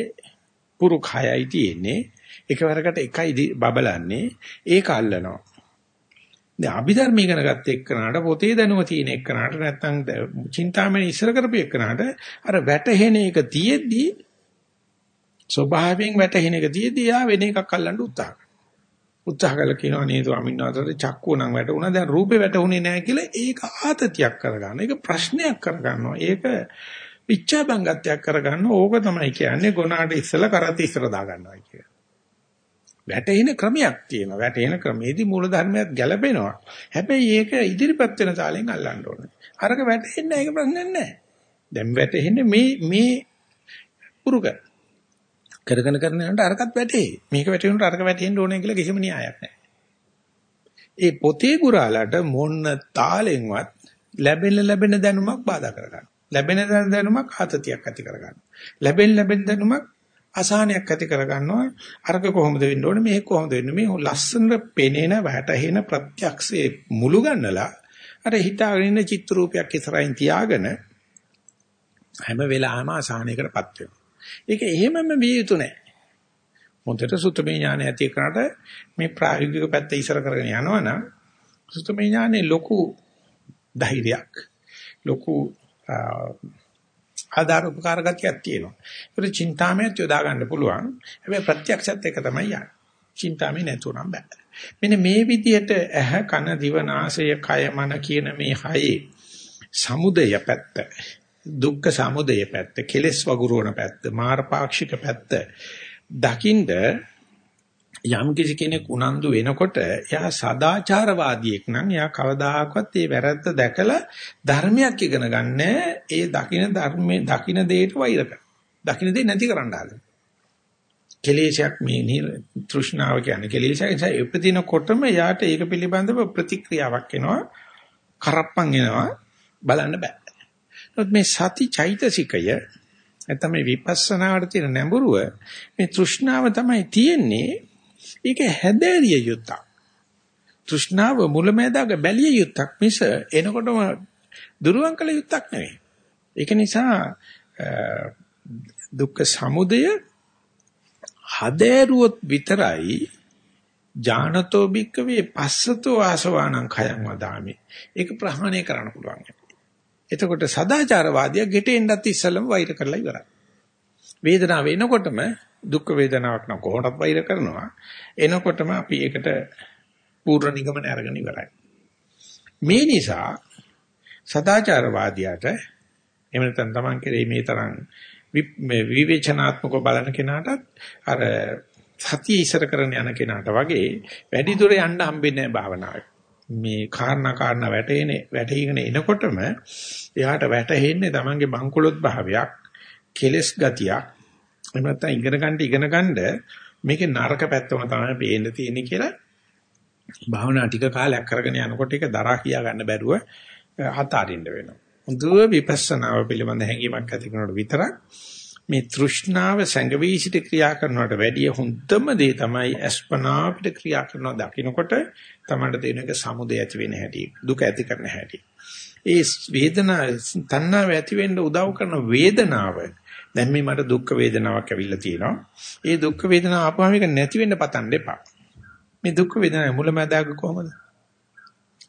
පුරුක් හයයි තියෙන්නේ. එකවරකට එකයි බබලන්නේ. ඒක අල්ලනවා. දැන් අභිධර්ම ඉගෙන ගත්ත එක්කනට පොතේ දැනුම තියෙන එක්කනට නැත්තම් චින්තාමය ඉස්සර කරපු එක්කනට අර වැටහෙන එක තියෙද්දි ස්වභාවයෙන් වැටහෙන එක තියෙද්දි යා වෙන එකක් අල්ලන්න උත්සාහ උත්සාහ කළා කියනවා නේද ස්වාමීන් වහන්සේ චක්කුව නම් වැටුණා දැන් රූපේ වැටුනේ නැහැ කියලා ඒක ආතතියක් කරගන්න. ඒක ප්‍රශ්නයක් කරගන්නවා. ඒක ඉච්ඡා බංගත්වයක් කරගන්න ඕක තමයි කියන්නේ ගොනාට ඉස්සලා කරත් ඉස්සර දා ගන්නවා කියන්නේ. වැටෙන ක්‍රමයක් තියෙනවා. වැටෙන ක්‍රමේදී මූල ධර්මයක් ගැලපෙනවා. හැබැයි ඒක ඉදිරිපත් වෙන තාලෙන් අල්ලන්න ඕනේ. අරක වැටෙන්නේ නැහැ ඒක ප්‍රශ්නයක් නැහැ. දැන් වැටෙන්නේ මේ මේ පුරුක. කරගෙන කරන යනට අරකට වැටේ. මේක වැටෙනකොට අරක වැටෙන්න ඕනේ කියලා කිසිම න්‍යායක් නැහැ. ඒ පොතේ ගුරාලට මොන්න තාලෙන්වත් ලැබෙන ලැබෙන දැනුමක් බාධා කරගන්න. ලැබෙන දැනුමක් ආතතියක් ඇති කරගන්න. ලැබෙන ලැබෙන දැනුමක් අසහනයක් ඇති කරගන්නවා. අරක කොහොමද වෙන්න ඕනේ මේක කොහොමද වෙන්නේ මේ ලස්සන පෙනෙන වැටහෙන ප්‍රත්‍යක්ෂයේ මුළු ගන්නලා අර හිතාගෙන ඉන්න චිත්‍ර රූපයක් ඉස්සරහින් තියාගෙන හැම වෙලාවෙම අසහනයකටපත් වෙනවා. ඒක එහෙමම විය යුතු නැහැ. මොන්තර සුත්තමේ ඥානය ඇති කරාට මේ ප්‍රායෝගික පැත්ත ඉස්සර කරගෙන යනවනම් සුත්තමේ ඥානේ ලොකු ධෛර්යයක් ලොකු ආදාර උපකාර ගතියක් තියෙනවා. ඒක චින්තාමයත් යොදා ගන්න පුළුවන්. හැබැයි ප්‍රත්‍යක්ෂත් එක තමයි යන්නේ. චින්තාමේ නැතුණම් බෑ. මෙන්න මේ විදිහට ඇහ කන දිව නාසය කය මන කියන මේ හයේ සමුදය පැත්ත දුක්ඛ සමුදය පැත්ත කෙලෙස් වගුරුවන පැත්ත මාරපාක්ෂික පැත්ත දකින්ද යම් කිසි කෙනෙක් උනන්දු වෙනකොට එයා සදාචාරවාදියෙක් නම් එයා කවදාහක්වත් ඒ වැරද්ද දැකලා ධර්මයක් ඉගෙන ගන්න ඒ දකින ධර්මයේ දකින දෙයට වෛර කරනවා. දකින දේ නැති කරන්න හදන. කෙලේශයක් මේ තෘෂ්ණාව කියන්නේ කෙලේශය නිසා උපදිනකොටම එයාට ඒක පිළිබඳව ප්‍රතික්‍රියාවක් එනවා. කරප්පන් එනවා. බලන්න බෑ. නමුත් මේ සති චෛතසිකය නැත්නම් මේ විපස්සනාවට තියෙන නැඹුරුව මේ තෘෂ්ණාව තමයි තියෙන්නේ. ඒක හැදෑරිය යුත්තක්. තෘෂ්ණාව මුලැමැදාග බැලිය යුත්තක් මිස එනකොටම දුරුවන් කළ යුත්තක් නෙවෙයි. ඒක නිසා දුක්ඛ සමුදය හදෑරුවොත් විතරයි ඥානතෝ භික්කවේ පස්සතෝ ආසවාණං khයං වදාමි. ඒක ප්‍රහාණය කරන්න පුළුවන්. එතකොට සදාචාරවාදියා ගෙටෙන්නත් ඉස්සලම වෛර කරලා ඉවරයි. වේදනාව එනකොටම දුක් වේදනාවක් නම් කොහොමවත් වෛර කරනවා. එනකොටම අපි ඒකට පූර්ණ නිගමන අරගෙන ඉවරයි. මේ නිසා සදාචාරවාදියාට එහෙම නැත්නම් Taman කෙරේ මේ තරම් මේ විවේචනාත්මකව බලන කෙනාටත් අර සතිය ඉස්සර කරන යන කෙනාට වගේ වැඩි දුර යන්න හම්බෙන්නේ නැහැ භාවනාවේ. මේ කාරණා කාරණා වැටෙන්නේ වැටීගෙන එනකොටම එයාට වැටහෙන්නේ තමන්ගේ බංකොලොත් භාවයක් කෙලස් ගතියක් එහෙම නැත්නම් ඉගෙන ගන්න ඉගෙන ගන්න මේකේ නරක පැත්තම තමයි පේන්න තියෙන්නේ කියලා භාවනා ටික කාලයක් කරගෙන යනකොට ඒක දරා කියා ගන්න බැරුව හතරින්න වෙනවා. හොඳ විපස්සනාව පිළිබඳ හැඟීමක් ඇති කරනකොට විතරක් මේ තෘෂ්ණාව සංගවී සිට ක්‍රියා කරනවට වැඩිය හොඳම දේ තමයි අස්පනා අපිට ක්‍රියා කරනවා දකින්නකොට තමයි දෙනක සමුදය ඇති වෙන හැටි දුක ඇති කරන හැටි. ඒ වේදනාව තණ්හාව ඇති වෙන්න උදව් කරන වේදනාව දැන් මේ මට දුක් වේදනාවක් ඇවිල්ලා තියෙනවා. ඒ දුක් වේදනාව ආපුවම ඒක නැති වෙන්න පතන්න එපා. මේ දුක් වේදනාවේ මුලැමැදාග කොහමද?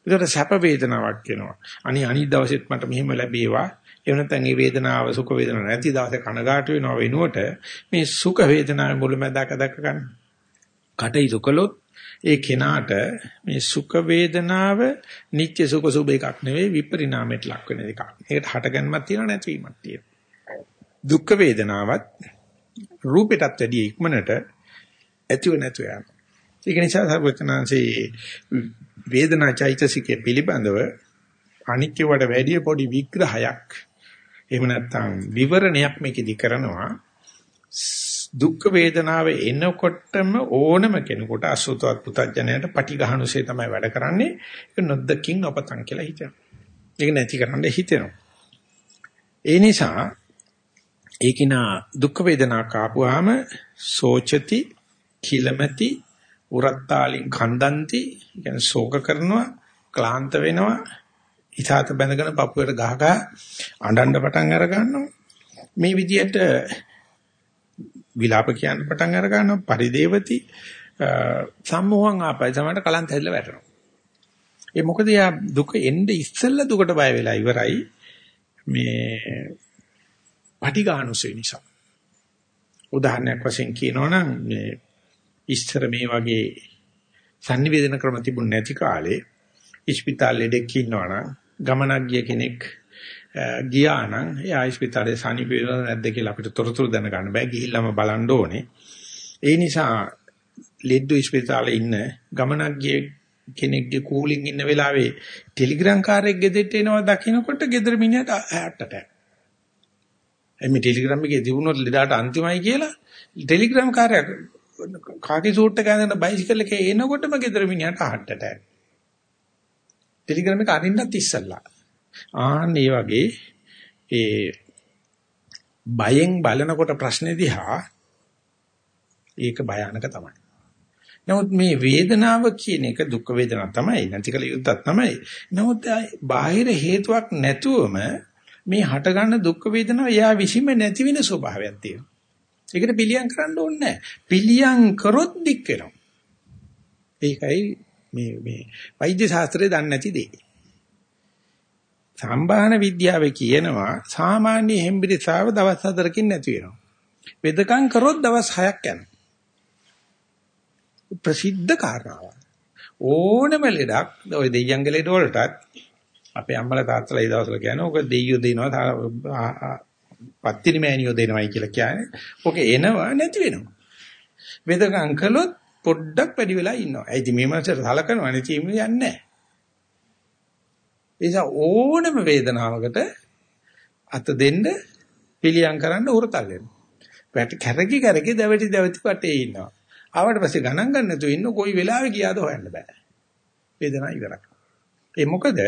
ඒකට සැප වේදනාවක් වෙනවා අනි අනිත් දවසෙත් මට මෙහෙම ලැබේවා. එහෙම නැත්නම් මේ වේදනාව සුඛ වේදනාව නැති දවසේ කනගාටු වෙනව වෙනුවට මේ සුඛ වේදනාවේ මුලැමැදක දැක ගන්න. කටයුතු කළොත් ඒ කෙනාට මේ සුඛ වේදනාව නිත්‍ය සුඛ සුභ එකක් නෙවෙයි විපරිණාමයට ලක් වෙන එකක්. ඒකට හටගන්මක් තියෙනවා නැතිවීමක් තියෙනවා. දුක් වේදනාවත් රූපයටත් වැඩිය ඉක්මනට ඇතිව නැතුව යනවා. ඒක නිසා සර්වචනාංශේ වේදනා චෛතසිකයේ පිළිබඳව අනිත්‍යවට වැඩිය පොඩි විග්‍රහයක් එහෙම නැත්නම් විවරණයක් මේකෙදි කරනවා. දුක් වේදනාව එනකොටම ඕනම කෙනෙකුට අසුතවත් පුතඥයට පටි ගහනුසේ තමයි වැඩ කරන්නේ. ඒක නොදකින් නොපතන් කියලා හිතනවා. ඒක නැති කරන්න හිතෙනවා. ඒ නිසා ඒකිනා දුක් වේදනා කාපුවාම සෝචති කිලමති උරත්තාලින් කන්දන්ති කියන්නේ ශෝක කරනවා ක්ලාන්ත වෙනවා. ඉතාලත බැඳගෙන පපුවට ගහ ගහ අඬන්න පටන් අර ගන්නවා. මේ විදිහට විලාප කියන්න පටන් අර ගන්නවා පරිදේවති සම්මෝහං ආපයි සමහරට කලන්ත හැදලා වැටෙනවා. ඒ මොකද යා දුක එන්නේ ඉස්සෙල්ලා දුකට බය වෙලා ඉවරයි. මේ පටිඝානුසය නිසා. උදාහරණයක් වශයෙන් කියනවනම් මේ ඉස්තර මේ වගේ sannivedana ක්‍රම තිබුණ නැති කාලේ ඉස්පිතාලෙ දෙක ඉන්නවනම් ගමනක් ගිය කෙනෙක් ගියා නම් ඒ ආයිස්පිතාලේ සනීප නැද්ද කියලා අපිට තොරතුරු දැනගන්න බෑ. ගිහිල්ලාම බලන්න ඕනේ. ඒ නිසා ලෙඩ්ඩු ඉස්පිතාලේ ඉන්න ගමනක් ගිය කෙනෙක්ගේ කූලින් ඉන්න වෙලාවේ ටෙලිග්‍රෑම් කාර්යයක් ගෙදෙට්ට එනවා දකින්නකොට ගෙදර මිනිහට හැටට. එමෙ ටෙලිග්‍රෑම් එකේ තිබුණොත් ලෙඩාට අන්තිමයි කියලා ටෙලිග්‍රෑම් කාර්යයක් කාගේ සූට් එක ඇඳගෙන බයිසිකල් එකේ එනකොටම ගෙදර මිනිහට හට්ටට. ටෙලිග්‍රෑම් එක අරින්නත් ඉස්සල්ලා. ආන්න ඒ වගේ ඒ බයෙන් බලනකොට ප්‍රශ්නේ දිහා ඒක භයානක තමයි. නමුත් මේ වේදනාව කියන එක දුක් වේදනාවක් තමයි නැතිකල යුද්ධක් තමයි. නමුත් බාහිර හේතුවක් නැතුවම මේ හටගන්න දුක් වේදනාව එයා විසීම නැති වෙන ස්වභාවයක් තියෙනවා. ඒකට පිළියම් කරන්න ඕනේ නැහැ. පිළියම් කරොත් දික් වෙනවා. ඒකයි මේ මේ වෛද්‍ය ශාස්ත්‍රයේ දන්නේ නැති දෙය. සම්බාහන විද්‍යාවේ කියනවා සාමාන්‍ය හෙම්බිරිසාව දවස් 4කින් නැති වෙනවා. වෙදකම් කරොත් දවස් 6ක් යනවා. ප්‍රසිද්ධ කාරණාවක්. ඕනම ලෙඩක් ඔය දෙයියන්ගේ ලෙඩ වලටත් අපේ අම්මලා තාත්තලා ඒ දවස්වල කියන්නේ ඔක දෙයියෝ දෙනවා පත්තිනි මෑනියෝ දෙනවයි කියලා කියන්නේ. ඔක එනවා නැති වෙනවා. වෙදකම් කළොත් පොඩ්ඩක් වැඩි වෙලා ඉන්නවා. ඒ ඉතින් මේ මාසෙට සලකනවා නේ තීම යන්නේ නැහැ. ඒ නිසා ඕනම වේදනාවකට අත දෙන්න පිළියම් කරන්න උරතල් වෙනවා. වැට කැරකි කැරකි දැවටි දැවටි වටේ ඉන්නවා. ආවට පස්සේ ගණන් ගන්න නැතුව ඉන්න කොයි වෙලාවෙ ගියාද හොයන්න බෑ. වේදනාව ඉවරයි. ඒ මොකද?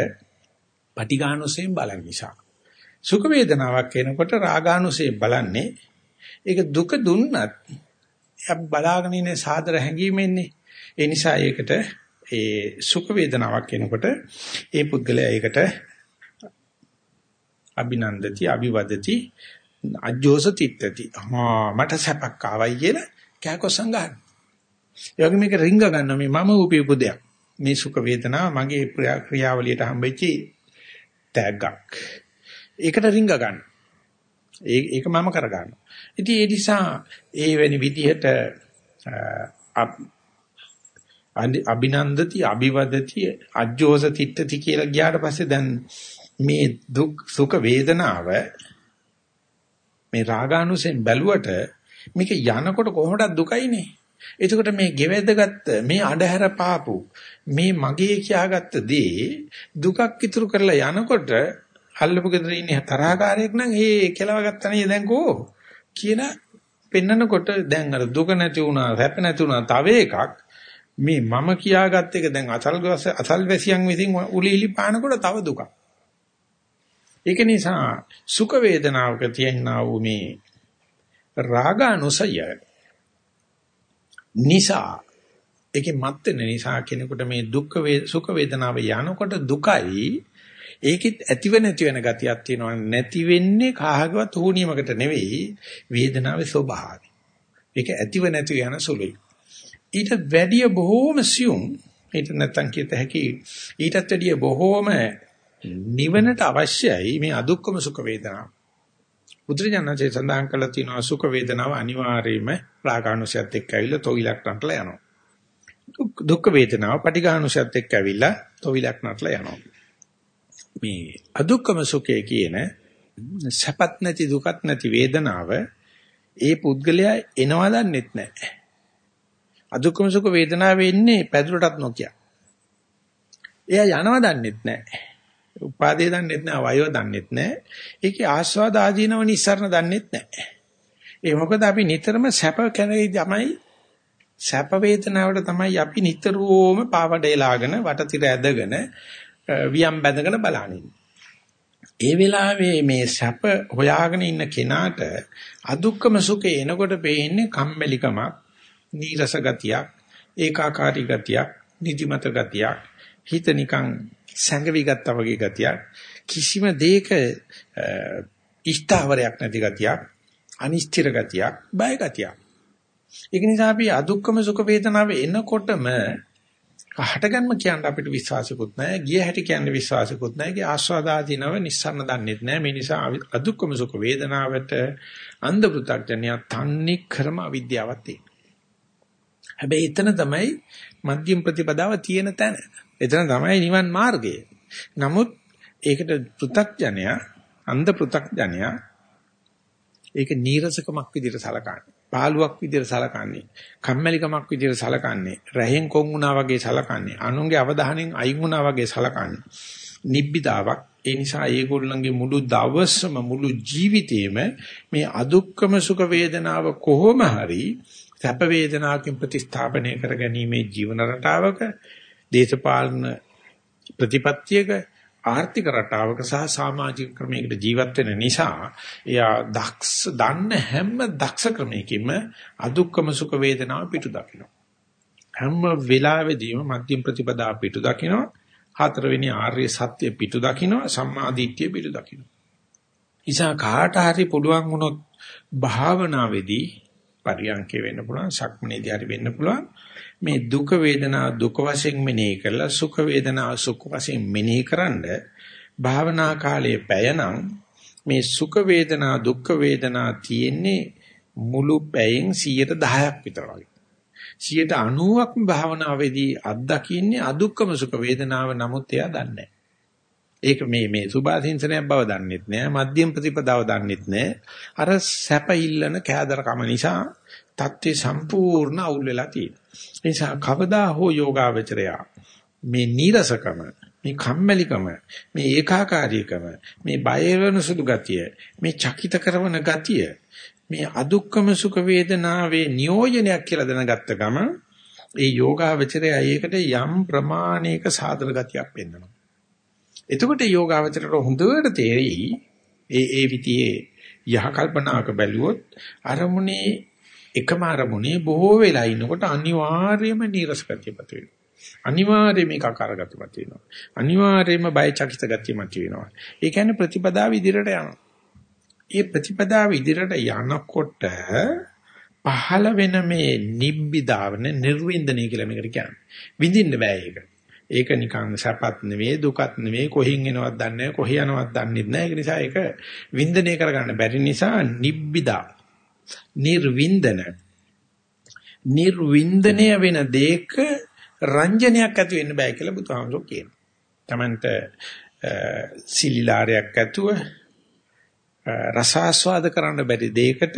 පටිඝානුසයෙන් බලන නිසා. සුඛ වේදනාවක් එනකොට රාගානුසයෙන් බලන්නේ ඒක දුක දුන්නත් අපි බලාගෙන ඉන්නේ සාදර හැඟීමෙන්නේ. ඒ නිසා ඒකට ඒ සුඛ වේදනාවක් එනකොට ඒ පුද්ගලයා ඒකට අභිනන්දති අභිවදති අජෝස තිත්තති. ආ මට සැපක් ආවයි කියලා කෑකොස්සන් ගන්න. ඒ වගේ මේක රිංග ගන්න මේ මම උපයපු දෙයක්. මේ සුඛ වේදනාව මගේ ක්‍රියාවලියට හම්බෙච්ච තෑග්ගක්. ඒකට රිංග ගන්න. ඒක මම කර ගන්නවා. ඉතින් ඒ නිසා ඒ වෙනි විදිහට අභිනන්දති අභිවදති අජ්ජෝස තිට්ඨති කියලා ගියාට පස්සේ දැන් මේ දුක් සුඛ වේදනාව මේ රාගානුසෙන් බැලුවට මේක යනකොට කොහොමද දුකයිනේ එතකොට මේ ගෙවැදගත්ත මේ අඩහැර පාපු මේ මගේ කියාගත්ත දේ දුකක් ඉතුරු කරලා යනකොට අල්ලපු ගෙදර ඉන්නේ තරහකාරයෙක් නම් ඒ කෙලව ගත්තා නේ දැන් කෝ? කියන පෙන්නකොට දැන් අර දුක නැති වුණා රැප නැති වුණා තව එකක්. මේ මම කියාගත්ත එක දැන් අසල්ගස අසල්වැසියන් විසින් උලිලි පානකොට තව දුකක්. ඒක නිසා සුඛ වේදනාවක තියෙනා වූ මේ රාගානුසය නිසා ඒකේ මත් වෙන නිසා කෙනෙකුට මේ දුක් වේ සුඛ වේදනාව යනකොට දුකයි ඒකෙත් ඇතිව නැති වෙන ගතියක් තියෙනවා නැති වෙන්නේ කාහකවත් හුනියමකට නෙවෙයි වේදනාවේ ස්වභාවය. ඒක ඇතිව නැති යන සුළුයි. ඊට වැඩිය බොහෝම සියුම් ඊට නැත්තම් කියත හැකි ඊටත් වැඩිය බොහෝම නිවනට අවශ්‍යයි මේ අදුක්කම සුඛ වේදනාව. බුදුරජාණන්සේ සඳහන් කළා තියෙනවා සුඛ වේදනාව අනිවාර්යයෙන්ම රාගානුසයත් එක්ක ඇවිල්ලා තොවිලක් නටලා යනවා. දුක් වේදනාව පටිඝානුසයත් එක්ක ඇවිල්ලා තොවිලක් නටලා යනවා. මේ අදුක්කම සුඛය කියන සැපත් නැති දුකත් නැති වේදනාව ඒ පුද්ගලයා එනවා දන්නෙත් නැහැ. අදුක්කම සුඛ වේදනාව වෙන්නේ පැදුරටත් නොකිය. එයා යනවා දන්නෙත් නැහැ. උපාදේ දන්නෙත් නැහැ, වයව දන්නෙත් නැහැ. ඒකේ ආස්වාද ආදීනව නිස්සරණ දන්නෙත් නැහැ. ඒ මොකද අපි නිතරම සැප කැරේ තමයි සැප වේදනාවට තමයි අපි නිතරම පාවඩේ ලාගෙන වටතිර ඇදගෙන වියම් බැඳගෙන බලන්නේ. ඒ වෙලාවේ මේ සැප හොයාගෙන ඉන්න කෙනාට අදුක්කම සුඛේ එනකොට පේන්නේ කම්මැලිකමක්, නීරස ගතියක්, ඒකාකාරී ගතියක්, නිදිමත ගතියක්, හිත නිකන් සැඟවි ගත්තා වගේ ගතියක්, කිසිම දෙයක ඉෂ්ඨාවරයක් නැති ගතියක්, අනිශ්චිත ගතියක්, බය ගතියක්. ඒක නිසා අපි අදුක්කම සුඛ වේදනාව එනකොටම හටගන්ම කියන්න අපිට විශ්වාසකුත් නැහැ. ගිය හැටි කියන්න විශ්වාසකුත් නැහැ. ඒ ආස්වාදාදීනව නිස්සන්න දන්නෙත් නැහැ. මේ නිසා අදුක්කම සුඛ වේදනාවට අන්ධ පෘථග්ජනය තන්නේ ක්‍රම අවිද්‍යාවක් තියෙනවා. හැබැයි එතන තමයි මධ්‍යම ප්‍රතිපදාව තියෙන තැන. එතන තමයි නිවන් මාර්ගය. නමුත් ඒකට පෘථග්ජනය අන්ධ පෘ탁ජනයා ඒක නීරසකමක් විදිහට සලකන්නේ. පාළුවක් විදිහට සලකන්නේ. කම්මැලිකමක් විදිහට සලකන්නේ. රැහෙන් කොන් වුණා වගේ සලකන්නේ. අනුන්ගේ අවධානයෙන් අයින් වුණා වගේ සලකන්නේ. නිබ්බිදාවක්. ඒ නිසා ඒගොල්ලන්ගේ මුළු දවසම මුළු ජීවිතේම මේ අදුක්කම සුඛ වේදනාව කොහොම හරි සැප වේදනාවකින් ප්‍රතිස්ථාපනය කරගැනීමේ ජීවන රටාවක දේශපාලන ප්‍රතිපත්තියක ආර්ථික රටාවක සහ සමාජික ක්‍රමයකට ජීවත් වෙන නිසා එයා දක්ෂ දන්න හැම දක්ෂ ක්‍රමයකින්ම අදුක්කම සුඛ වේදනාව පිටු දකිනවා. හැම වෙලාවෙදීම මධ්‍යම ප්‍රතිපදා පිටු දකිනවා. හතරවෙනි ආර්ය සත්‍ය පිටු දකිනවා. සම්මාදිට්ඨිය පිටු දකිනවා. ඉතින් කාට හරි පුළුවන් වුණොත් භාවනාවේදී පරියන්කේ වෙන්න පුළුවන් සක්මනේදී හරි වෙන්න පුළුවන්. මේ දුක වේදනා දුක වශයෙන් මෙනෙහි කරලා සුඛ වේදනා සුඛ වශයෙන් මෙනෙහි කරන්ඩ භාවනා කාලයේ පැයනම් මේ සුඛ වේදනා දුක්ඛ වේදනා තියෙන්නේ මුළු පැයෙන් 10%ක් විතර වගේ. 90%ක්ම භාවනාවේදී අත්දකින්නේ අදුක්කම සුඛ වේදනාව නමුත් එයා දන්නේ ඒක මේ මේ සුභාසින්සනයක් බව දන්නෙත් නෑ මධ්‍යම ප්‍රතිපදාව දන්නෙත් නෑ අර සැප ඉල්ලන කෑදරකම නිසා தත්ත්වය සම්පූර්ණ අවුල් වෙලා තියෙනවා. ඒ නිසා කවදා හෝ යෝගාවචරය මේ නීරසකම මේ කම්මැලිකම මේ ඒකාකාරීකම මේ බය වෙන සුදු ගතිය මේ චකිත කරන ගතිය මේ අදුක්කම සුඛ වේදනාවේ නියෝජනයක් කියලා දැනගත්ත ගම ඒ යෝගාවචරය ඒකට යම් ප්‍රමාණයක සාධන ගතියක් පෙන්වනවා. එතකොට යෝගාවචරයට හොඳට තේරෙයි ඒ ඒ විදිහේ යහ කල්පනාක බැලුවොත් අරමුණේ එකම අරමුණේ බොහෝ වෙලා ඉන්නකොට අනිවාර්යයෙන්ම නීරසකතිය පත වෙනවා. අනිවාර්යයෙන්ම ඒකාකාරගතිය පත වෙනවා. අනිවාර්යයෙන්ම බයචකිත ගතිය මත වෙනවා. ඒ කියන්නේ ප්‍රතිපදාව ඉදිරියට යනවා. ඒ ප්‍රතිපදාව ඉදිරියට යනකොට පහළ වෙන මේ නිබ්බිදාවන නිර්වින්දනය කියලා මේකට කියන්නේ. විඳින්න බෑ ඒක. ඒක නිකන් සැපත් නෙවෙයි දුකත් නෙවෙයි කොහින් එනවත් දන්නේ නැහැ කොහේ යනවත් දන්නේ නැහැ ඒක නිසා ඒක වින්දනය කරගන්න බැරි නිසා නිබ්බිදා නිර්වින්දන නිර්වින්දනය වෙන දෙයක රංජනයක් ඇති වෙන්න බෑ කියලා බුදුහාමුදුරුවෝ කියනවා. Tamanට සිලිලාරයක් ඇතුව රසාස්වාද කරන්න බැරි දෙයකට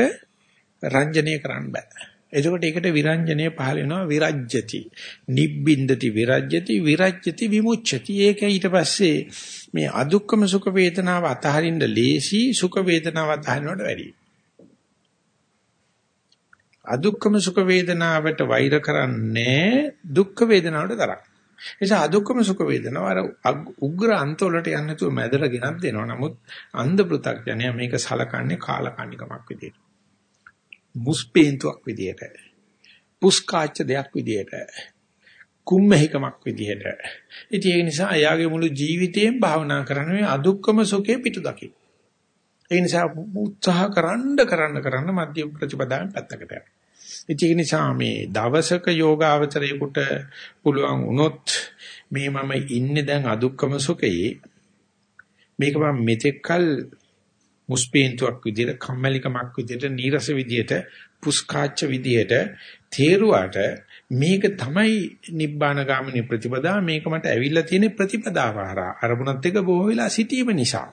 රංජනීය කරන්න බෑ. එතකොට ඒකට විරංජනේ පහල වෙනවා විරජ්‍යති. නිබ්බින්දති විරජ්‍යති විරජ්‍යති විමුච්ඡති. ඒක ඊට පස්සේ මේ අදුක්කම සුඛ වේදනාව අතහරින්න ලේසි සුඛ වේදනාව අතහරිනවට වැඩියි. අදුක්කම සුඛ වේදනාවට වෛර කරන්නේ දුක්ඛ වේදනාවට තරක්. නිසා අදුක්කම සුඛ වේදනාව අර උග්‍ර අන්තවලට යන්නේ නැතුව මැදට ගෙනත් දෙනවා. නමුත් අන්ධ පෘ탁ඥය මේක සලකන්නේ කාලකන්නිකමක් විදියට. මුස්පේන්තුවක් විදියට. පුස්කාච්ච දෙයක් විදියට. කුම්මහිකමක් විදියට. ඉතින් ඒ නිසා එයාගේ මුළු ජීවිතේම භාවනා කරන්නේ අදුක්කම සුඛේ පිටු දකින්න. ඒ නිසා උත්සාහ කරන්න කරන්න කරන්න මධ්‍යම ප්‍රතිපදාවෙන් පැත්තකට යනවා. ඒක නිසා මේ දවසක යෝගාවචරයේකට පුළුවන් වුණොත් මේ මම ඉන්නේ දැන් අදුක්කම සුඛයේ. මේක මම මෙතෙක්කල් මුස්පීන්තුවක් විදියට කම්මැලිකමක් විදියට නීරස විදියට පුස්කාච්ච විදියට තේරුවාට මේක තමයි නිබ්බාන ගාමිනී ප්‍රතිපදා. මේක මට ඇවිල්ලා තියෙන ප්‍රතිපදාව හරහා අරමුණත් එක්ක බොහෝ වෙලා සිටීම නිසා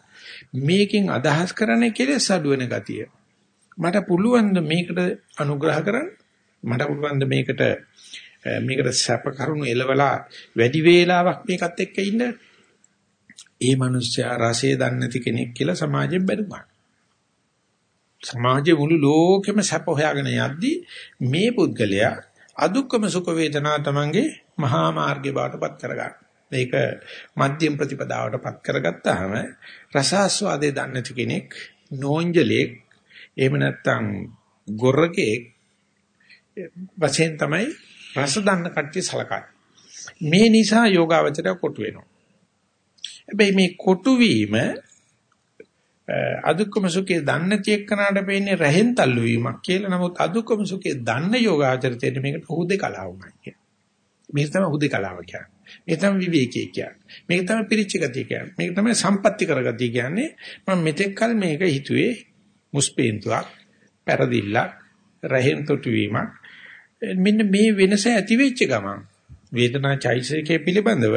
මේකෙන් අදහස් කරන්නේ කෙලෙස් අඩු වෙන ගතිය. මට පුළුවන් මේකට අනුග්‍රහ කරන්න මට පුළුවන් මේකට මේකට සැප කරුණු එලවලා වැඩි වේලාවක් මේකත් එක්ක ඉන්න ඒ මිනිස්සයා රසය දන්නේ නැති කෙනෙක් කියලා සමාජයෙන් බැනුවා. සමාජයේ මුළු ලෝකෙම සැප හොයාගෙන යද්දී මේ පුද්ගලයා අදුක්කම සුඛ වේදනා තමංගේ මහා මාර්ගේ බාටපත් කරගන්න. මේක මධ්‍යම ප්‍රතිපදාවටපත් කරගත්තාම රසාස්වාදේ දන්නේ නැති කෙනෙක් නෝන්ජලෙක් එහෙම නැත්නම් ගොරකෙක් වශයෙන් තමයි රස දන්න කට්ටිය සලකන්නේ. මේ නිසා යෝගාවචරය කොටු වෙනවා. හැබැයි මේ කොටු වීම අදුක්කම සුඛේ දන්න තියකනට පෙන්නේ රහෙන් තල්ලු වීමක් කියලා. නමුත් අදුක්කම සුඛේ දන්න යෝගාචරිතයට මේකට හුදේ කලාවමයි කියන්නේ. මේක තමයි හුදේ කලාව කියන්නේ. මේක තමයි විවේකී කියන්නේ. මේක තමයි පිරිච්ච ගතිය කියන්නේ. මේක තමයි සම්පatti කරගතිය කියන්නේ. මම මෙතෙක් කල මේක හිතුවේ මුස්පේන්තුවක්, පෙරදිල්ලක්, රහෙන් තොටු වීමක්. මෙන්න මේ වෙනස ඇති වෙච්ච ගමන් වේදනා චෛතසිකයේ පිළිබඳව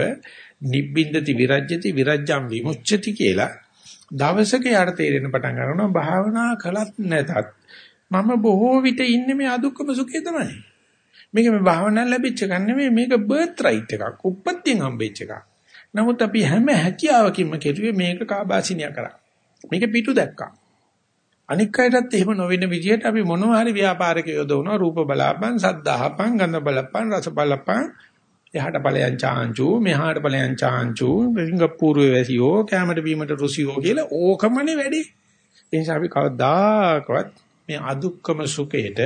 නිබ්බින්දති විරජ්‍යති විරජ්ජම් විමුච්ඡති කියලා දවසක යාට තේරෙන පටන් ගන්නවා භාවනා කළත් නැතත් මම බොහෝ විට ඉන්නේ මේ අදුක්කම සුඛේ තමයි. මේක මේ භාවනා ලැබිච්ච එකක් නෙමෙයි මේක බර්ත් රයිට් එකක්. උප්පත්තියෙන් හම්බෙච්ච එකක්. නමුත් අපි හැම හැකියාවකින්ම කෙරුවේ මේක කාබාසිනිය කරා. මේක පිටු දැක්කා. අනික් අයටත් එහෙම නොවෙන විදිහට අපි මොනවා හරි ව්‍යාපාරික යොදවනවා රූප බලාපන් සද්දාහපන් ගන්ධ බලපන් රස බලපන් එහාට ඵලයන් චාංචු මෙහාට ඵලයන් චාංචු සිංගප්පූරුවේ වැසියෝ කැමරට බීමට රුසියෝ කියලා ඕකමනේ වැඩි. ඒ නිසා අපි කවදාකවත් මේ අදුක්කම සුඛයට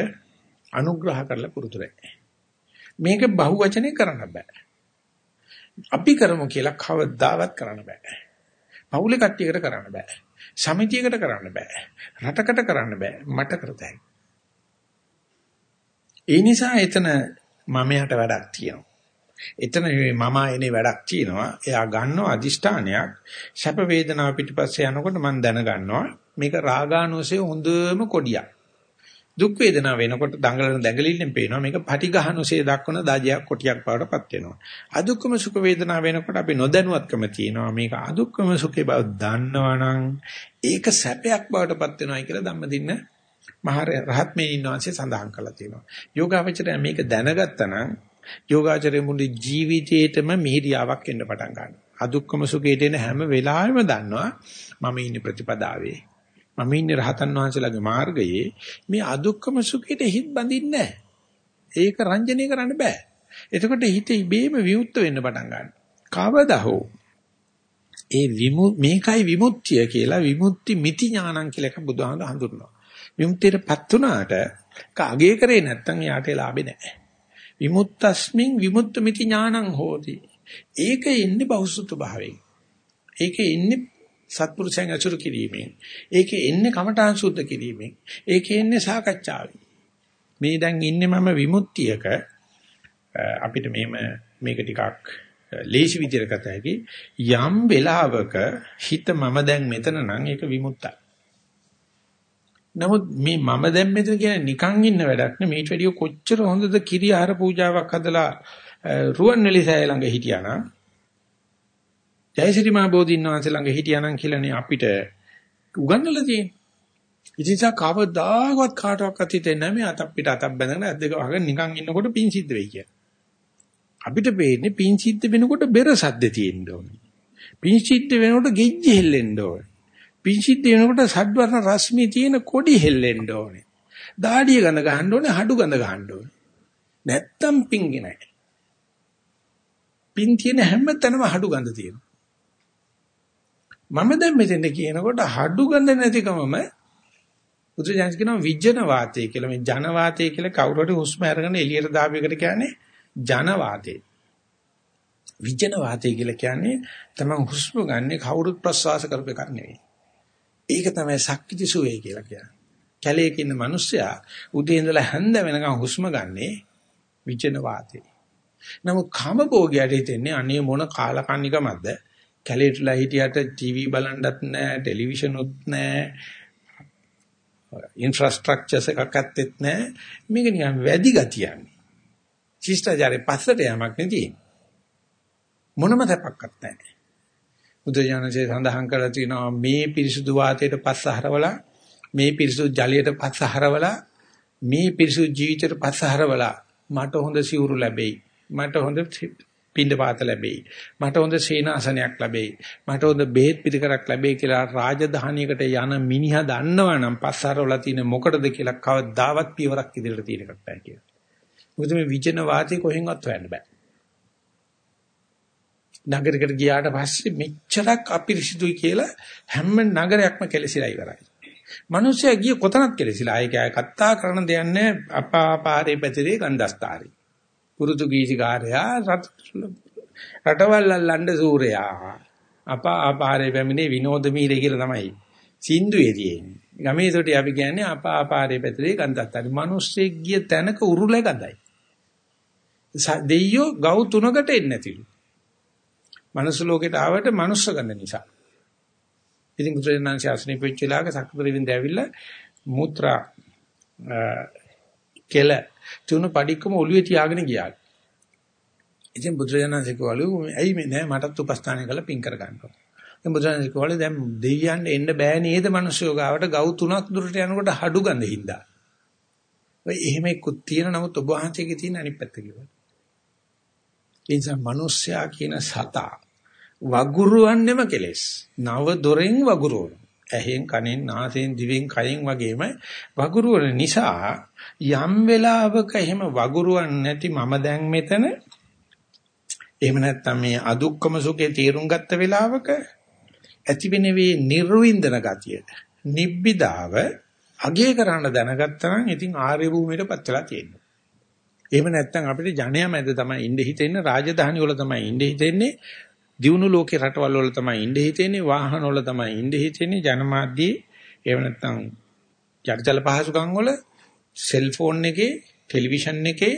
අනුග්‍රහ කරලා පුරුදු නැහැ. මේක බහුවචනේ කරන්න බෑ. අපි කරමු කියලා කවදාවත් කරන්න බෑ. පවුලේ කට්ටියකට කරන්න බෑ. සමිතියකට කරන්න බෑ. රටකට කරන්න බෑ. මට කරතයි. ඒ නිසා එතන මමයට වැඩක් තියෙනවා. එතන මම එනේ වැඩක් තියෙනවා. එයා ගන්නව අදිෂ්ඨානයක්. සැප වේදනාව පිටිපස්සේ යනකොට මම දැනගන්නවා මේක රාගානුසය හොඳම කොඩියක්. දුක් වේදනාව වෙනකොට දඟලන දැඟලිල්ලෙන් පේනවා මේක පටිඝහනුසේ දක්වන දජයක් කොටියක් බවටපත් වෙනවා. අදුක්කම සුඛ වේදනාව වෙනකොට අපි නොදැනුවත්කම තියෙනවා මේක අදුක්කම සුඛේ බව දන්නවනම් ඒක සැපයක් බවටපත් වෙනවායි කියලා ධම්මදින්න මහ රහත් මේ ඉන්නවාන්සේ සඳහන් කරලා තියෙනවා. යෝගාවචරය මේක දැනගත්තා නම් යෝගාචරයේ මුළු ජීවිතේටම මිහිරියාවක් එන්න පටන් ගන්නවා. අදුක්කම සුඛයට එන හැම වෙලාවෙම දන්නවා මම ඉන්නේ ප්‍රතිපදාවේ. මම ඉන්නේ රහතන් වහන්සේලාගේ මාර්ගයේ මේ අදුක්කම සුඛයට හිත බඳින්නේ නැහැ. ඒක රංජනීය කරන්න බෑ. එතකොට හිත ඉබේම විමුක්ත වෙන්න පටන් ගන්නවා. කවදා හෝ ඒ විමු මේකයි විමුක්තිය කියලා විමුක්ති මිති ඥානං කියලා එක බුදුහාමුදුර හඳුන්වනවා. විමුක්තියටපත් උනාට කාගේ කරේ නැත්තම් යාට ලාභේ නැහැ. විමුක්තස්මින් විමුක්ත මිති ඥානං හෝති. ඒක ඉන්නේ බෞසුත භාවයෙන්. ඒකේ ඉන්නේ සත්පුරුෂයන් අසුරු කිරීමෙන්. ඒකේ එන්නේ කමඨාන් සුද්ධ කිරීමෙන්. ඒකේ එන්නේ සාකච්ඡාවෙන්. මේ දැන් ඉන්නේ මම විමුක්තියක අපිට මේම මේක ටිකක් ලේසි විදිහට කතා හැකි යම් වෙලාවක හිත මම දැන් මෙතන නම් ඒක විමුක්තයි. නමුත් මේ මම දැන් මෙතන කියන්නේ නිකන් ඉන්න වැඩක් නෙමෙයි. මේට වැඩිය කොච්චර හොඳද කිරි ආහාර පූජාවක් හදලා රුවන්වැලි සෑය ළඟ හිටියානම් ජයසිරි මහ බෝධින් වහන්සේ ළඟ හිටියානම් කියලානේ අපිට උගන්වලා තියෙන්නේ. ඉතින් සා කවදාකවත් කාටවත් හිතෙන්නේ නැහැ මේ අතක් පිට අතක් බැඳගෙන ඇද්දක වහගෙන නිකන් ඉන්නකොට පින් සිද්ධ වෙයි කියලා. අපිට පේන්නේ පින් සිද්ධ වෙනකොට බෙර සද්ද තියෙන්න ඕනේ. පින් සිද්ධ වෙනකොට ගෙජ්ජි හෙල්ලෙන්න ඕනේ. පින් සිද්ධ වෙනකොට සද්වර්ණ රශ්මිය තියෙන කොඩි හෙල්ලෙන්න ඕනේ. දාඩිය ගඳ ගහන්න ඕනේ, හඩු ගඳ ගහන්න ඕනේ. නැත්තම් පින්ගේ නැහැ. පින් තියෙන හැම තැනම හඩු ගඳ තියෙනවා. මම දැන් මෙතෙන්ද කියනකොට හඩු ගඳ නැතිකමම බුදුජානක කියනවා විජන වාතය කියලා මේ ජන වාතය කියලා කවුරු හරි හුස්ම අරගෙන එළියට දාපෙකට කියන්නේ ජන වාතය. විජන වාතය කියලා කියන්නේ තමයි හුස්ම ගන්න කවුරුත් ප්‍රශ්වාස කරපු එකක් නෙවෙයි. ඒක තමයි සක්විති සුවේ කියලා කියන්නේ. කැලේක ඉන්න මිනිස්සයා උදේ ඉඳලා හැන්ද වෙනකන් හුස්ම ගන්නේ විජන වාතේ. නමුත් කාම භෝගයට හිතෙන්නේ අනේ මොන කාලකන්නිකමක්ද කැලේටලා හිටියට ටීවී බලන්නත් නැහැ ටෙලිවිෂන් උත් නැහැ ඉන්ෆ්‍රාස්ට්‍රක්චර්ස් එකක් ඇත්තෙත් නැහැ මේක නිකන් වැඩි ගතියක්. ශිෂ්ටාචාරේ පස්සට යamak නෙදී මොනම තැපක්වත් නැහැ බුදුජානකසේ සඳහන් කරලා තිනවා මේ පිරිසුදු වාතයට පස්ස හරවලා මේ පිරිසුදු ජලයට පස්ස හරවලා මේ පිරිසුදු ජීවිතයට පස්ස හරවලා මට හොඳ සිවුරු ලැබෙයි. මට හොඳ පින්ඩ පාත ලැබෙයි. මට හොඳ සේනාසනයක් ලැබෙයි. මට හොඳ බෙහෙත් පිළිකරක් ලැබෙයි කියලා රාජධානියකට යන මිනිහා දන්නවනම් පස්සාරවල තියෙන මොකටද කියලා කවදාවත් පියවරක් ඉදිරියට තියෙන එකක් බෑ කියලා. මොකද මේ විජන වාතය කොහෙන්වත් හොයන්න බෑ. නගරයකට ගියාට පස්සේ මෙච්චරක් අපිරිසිදුයි කියලා හැම නගරයක්ම කෙලසිලා ඉවරයි. මිනිස්සයා ගිය කොතනත් කෙලසිලා. ඒක කත්තා කරන දෙයක් නෑ අපාපාරේ පැතිරේ ගන්ධස්තරේ. පුරුතුගීසිකාරයා රටවල් අල්ලන්න සූරයා අපා ආපාරේ පැමිණේ විනෝද මීරේ කියලා තමයි සින්දුවේ තියෙන්නේ. ගමේ සොටි අපි කියන්නේ අපා ආපාරේ පැතරේ ගන්ධත් හරි. මිනිස්සෙක් ගිය තැනක උරුල ගඳයි. දෙයියෝ ගව් තුනකට එන්නේ නැතිලු. මනුස්ස ලෝකෙට ආවට මනුස්ස ගන්න නිසා. ඉතින් බුදුරජාණන් ශාසනය පිළිච්චලාක සක්‍රීවින්ද ඇවිල්ලා මුත්‍රා කෙල තුන padikකම ඔළුවේ තියාගෙන ගියා. ඉතින් බුදුරජාණන් සිකවලු ඇයි මේ නෑ මටත් උපස්ථානය කරලා පින් කර ගන්නවා. දැන් බුදුරජාණන් කිව්වල දැන් දෙවියන් එන්න බෑ නේද මිනිස්සු ගාවට ගව් තුනක් දුරට යනකොට හඩු ගඳ හින්දා. ඔය එහෙම එක්කුත් තියෙන නමුත් ඔබ වහන්සේගේ තියෙන අනිත් පැත්ත කිව්වා. ඒ නිසා මිනිස්සයා කියන සතා වගුරුවන්නේම කෙලෙස්. නව දොරෙන් වගුරුවන. ඇහෙන් කනෙන් නාසයෙන් දිවෙන් කයෙන් වගේම වගුරුවන නිසා යම් වෙලාවක එහෙම වගුරුවන්නේ නැති මම දැන් මෙතන එහෙම නැත්නම් මේ අදුක්කම සුඛේ තීරුම් ගත්ත වෙලාවක ඇතිවෙන වේ නිර්වින්දන ගතිය නිබ්බිදාව අගය කරන්න දැනගත්තා නම් ඉතින් ආර්ය භූමියටපත් වෙලා තියෙනවා. එහෙම නැත්නම් අපිට ජනයා මැද තමයි ඉඳ හිතෙන්නේ රාජධානි වල තමයි ඉඳ හිතෙන්නේ දියුණු ලෝකේ රටවල් වල තමයි ඉඳ හිතෙන්නේ වාහන වල තමයි ඉඳ හිතෙන්නේ ජනමාධ්‍යයේ එහෙම නැත්නම් යටිතල පහසුකම් වල සෙල්ෆෝන් එකේ ටෙලිවිෂන් එකේ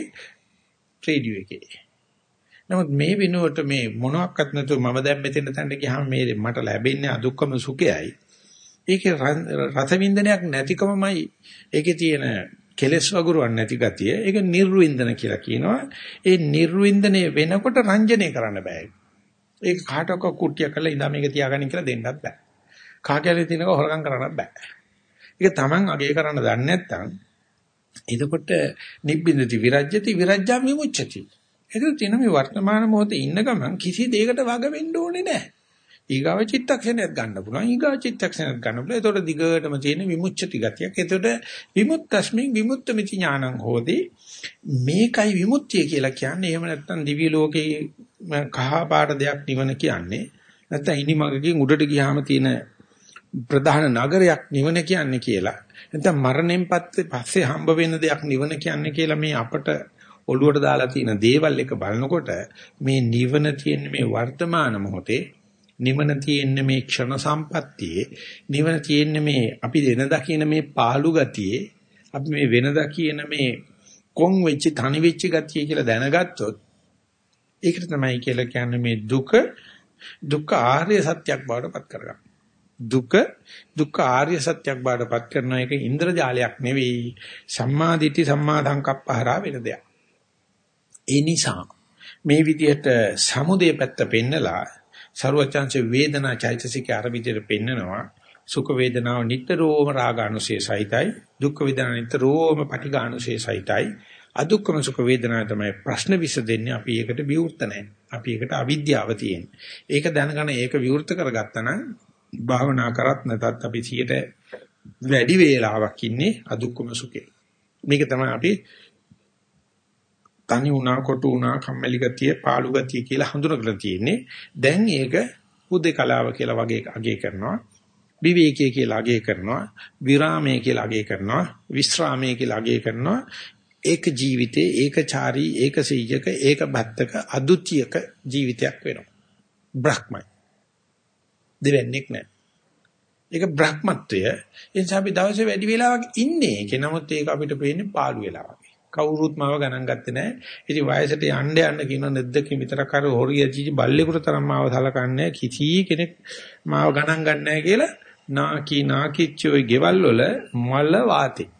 රේඩියෝ එකේ නමුත් මේ විනුවට මේ මොනවත් නැතුව මම දැන් මෙතන තැනට ගියාම මේ මට ලැබෙන්නේ අදුක්කම සුඛයයි. ඒකේ රස වින්දනයක් නැතිකමමයි ඒකේ තියෙන කෙලස් වගුරුවක් නැති ගතිය. ඒක නිර්වින්දන කියලා කියනවා. ඒ නිර්වින්දනය වෙනකොට රංජනය කරන්න බෑ. ඒක කාටවත් කුට්ටිය කරලා ඉඳා මේක තියාගන්න කියලා දෙන්නත් බෑ. කාකැලේ තිනක හොරගම් කරන්නත් බෑ. ඒක Taman අගේ කරන්න දන්නේ නැත්නම් එතකොට නිබ්බින්දති විරජ්‍යති විරජ්ජා විමුච්ඡති. ඒක තියෙන මේ වර්තමාන මොහොතේ ඉන්න ගමන් කිසි දෙයකට වග වෙන්න ඕනේ නැහැ. ඊගාව චිත්තක්ෂණයක් ගන්න පුළුවන්. ඊගාව චිත්තක්ෂණයක් ගන්න පුළුවන්. ඒතකොට දිගටම තියෙන විමුච්ඡති ගතියක්. ඒතකොට විමුක්තස්මින් විමුක්තമിതി ඥානං හෝති. මේකයි විමුක්තිය කියලා කියන්නේ. එහෙම නැත්නම් දිව්‍ය ලෝකේ කහ පාට දෙයක් නිවන කියන්නේ. නැත්නම් ඉනිමගකින් උඩට ගියාම තියෙන ප්‍රධාන නගරයක් නිවන කියන්නේ කියලා. නැත්නම් මරණයෙන් පස්සේ හම්බ වෙන දෙයක් නිවන කියන්නේ කියලා මේ අපට ඔළුවට දාලා තියෙන දේවල් එක බලනකොට මේ නිවන තියෙන මේ වර්තමාන මොහොතේ නිවන තියෙන මේ ක්ෂණ සම්පත්තියේ නිවන තියෙන මේ අපි දෙන දකින මේ පාළු ගතියේ අපි මේ වෙනදා කියන මේ කොන් වෙච්ච තනි වෙච්ච ගතිය කියලා දැනගත්තොත් ඒකට තමයි කියලා කියන්නේ මේ දුක දුක්ඛ ආර්ය සත්‍යයක් බවට පත් කරගන්න. දුක දුක්ඛ ආර්ය සත්‍යයක් බවට පත් කරන එක ඉන්ද්‍රජාලයක් නෙවෙයි සම්මා දිට්ඨි සම්මා සංකප්පහරා වෙන දෙයක්. ඒ නිසා මේ විදිහට සමුදේ පැත්ත පෙන්නලා ਸਰවචන්සේ වේදනා චෛතසික අර විදිහට පෙන්නනවා. සුඛ වේදනාව නිට්ටරෝම රාගානුසය සහිතයි. දුක්ඛ වේදනාව නිට්ටරෝම පටිඝානුසය සහිතයි. අදුක්ඛම සුඛ වේදනාව තමයි ප්‍රශ්න විසඳෙන්නේ අපි ඒකට විවෘත නැහැ. අපි ඒකට අවිද්‍යාව තියෙන. ඒක දැනගෙන ඒක විවෘත කරගත්තා නම් භාවනා කරත් නැතත් අපි 100ට වැඩි වේලාවක් ඉන්නේ අදුක්ඛම සුඛේ. මේක තමයි අපි තනි වුණා කොටු වුණා කම්මැලි ගතිය පාළු ගතිය කියලා හඳුනගලා තියෙන්නේ. දැන් ඒක හුදේකලාව කියලා වගේ අගය කරනවා. විවේකයේ කියලා අගය කරනවා. විරාමයේ කියලා අගය කරනවා. විස්රාමයේ කියලා අගය කරනවා. ඒක ජීවිතේ ඒකචාරී ඒකසීයක ඒකබත්තක අදුත්‍යක ජීවිතයක් වෙනවා. බ්‍රහ්මයි. දෙවන්නේක් නැහැ. ඒක බ්‍රහ්මත්වය. ඒ නිසා අපි දවසේ වැඩි වෙලාවක් ඉන්නේ. ඒක නමුත් ඒක අපිට පේන්නේ පාළු වෙලාවක්. කවුරුත් මාව ගණන් ගත්තේ නැහැ. ඉතින් වයසට යන්න යන්න කියන නැද්දකින් විතරක් අර හොරිය ජීජි බල්ලෙකුට තරම් මාව සලකන්නේ කිසි කෙනෙක් මාව ගණන් ගන්නෑ කියලා නාකි නාකිච්චෝයි ගෙවල් වල මල වාතේ.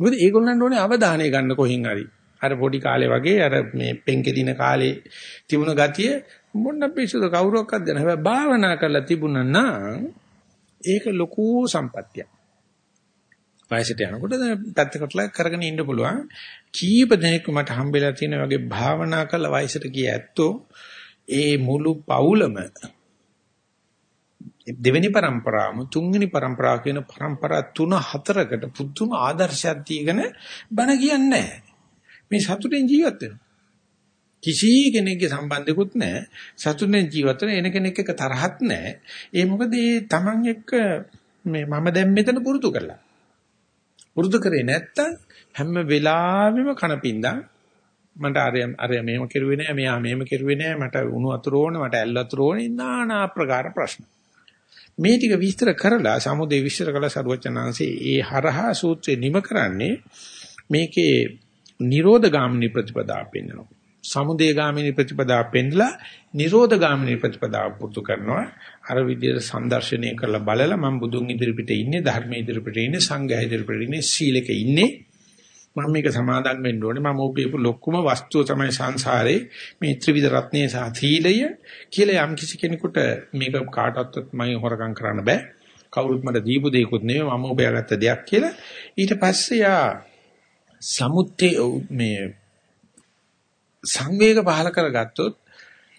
මොකද ඒගොල්ලන්ට ඕනේ අවධානය ගන්න කොහින් හරි. අර පොඩි කාලේ වගේ අර මේ පෙන්කෙදින කාලේ තිබුණ ගතිය මොන්න පිස්සුද කවුරක්වත් දෙන හැබැයි භාවනා කරලා තිබුණා නම් ඒක ලොකු සම්පත්තියක්. වයසට යනකොට පැත්තකටලා කරගෙන ඉන්න පුළුවන්. කීප දෙනෙක් මට හම්බෙලා තියෙන වගේ භාවනා කළ වයසට ගිය ඇත්තෝ ඒ මුළු පවුලම දෙවෙනි પરම්පරාවම තුන්වෙනි પરම්පරාව කියන પરම්පරා තුන හතරකට පුදුම ආදර්ශයක් දීගෙන බණ කියන්නේ මේ සතුටෙන් ජීවත් වෙනවා. කිසි කෙනෙක්ගේ සම්බන්ධිකුත් නැහැ. සතුටෙන් ජීවත් වෙන එන කෙනෙක් එක තරහක් නැහැ. ඒ මොකද ඒ Taman එක්ක මේ මම දැන් මෙතන පුරුදු කරලා. පුරුදු කරේ නැත්තම් හැම වෙලාවෙම කනපින්දා මට අරය අරය මෙහෙම කෙරුවේ නෑ මෙයා මෙහෙම කෙරුවේ නෑ මට උණු වතුර ඕන මට ඇල් වතුර ඕන নানা ආකාර ප්‍රශ්න. මේ ටික විස්තර කරලා සමුදේ විස්තර කළ සරුවචනාංශේ ඒ හරහා සූත්‍රේ නිම කරන්නේ මේකේ නිරෝධ ගාමිනී ප්‍රතිපදා පෙන්වනවා සමුදේ ගාමිනී ප්‍රතිපදා පෙන්ලා නිරෝධ ගාමිනී ප්‍රතිපදා පුරුදු කරනවා. අර විදිහට සම්දර්ශනය කරලා බලලා මම බුදුන් ඉදිරිපිට ඉන්නේ ධර්ම ඉදිරිපිට ඉන්නේ සංඝයා ඉදිරිපිට ඉන්නේ සීලක ඉන්නේ. මම මේක සමාදන් වෙන්න ඕනේ. මම උපයපු ලොකුම වස්තුව තමයි සංසාරේ මේ ත්‍රිවිධ රත්නයේ සහ සීලය කියලා යම් කිසි කෙනෙකුට මේක කාටවත් මම හොරකම් කරන්න බෑ. කවුරුත් මට දීපු දෙයක්වත් නෙවෙයි මම උපයාගත්ත දෙයක් කියලා. ඊට පස්සේ යා සමුත්තේ මේ සංවේග පහල කරගත්තොත්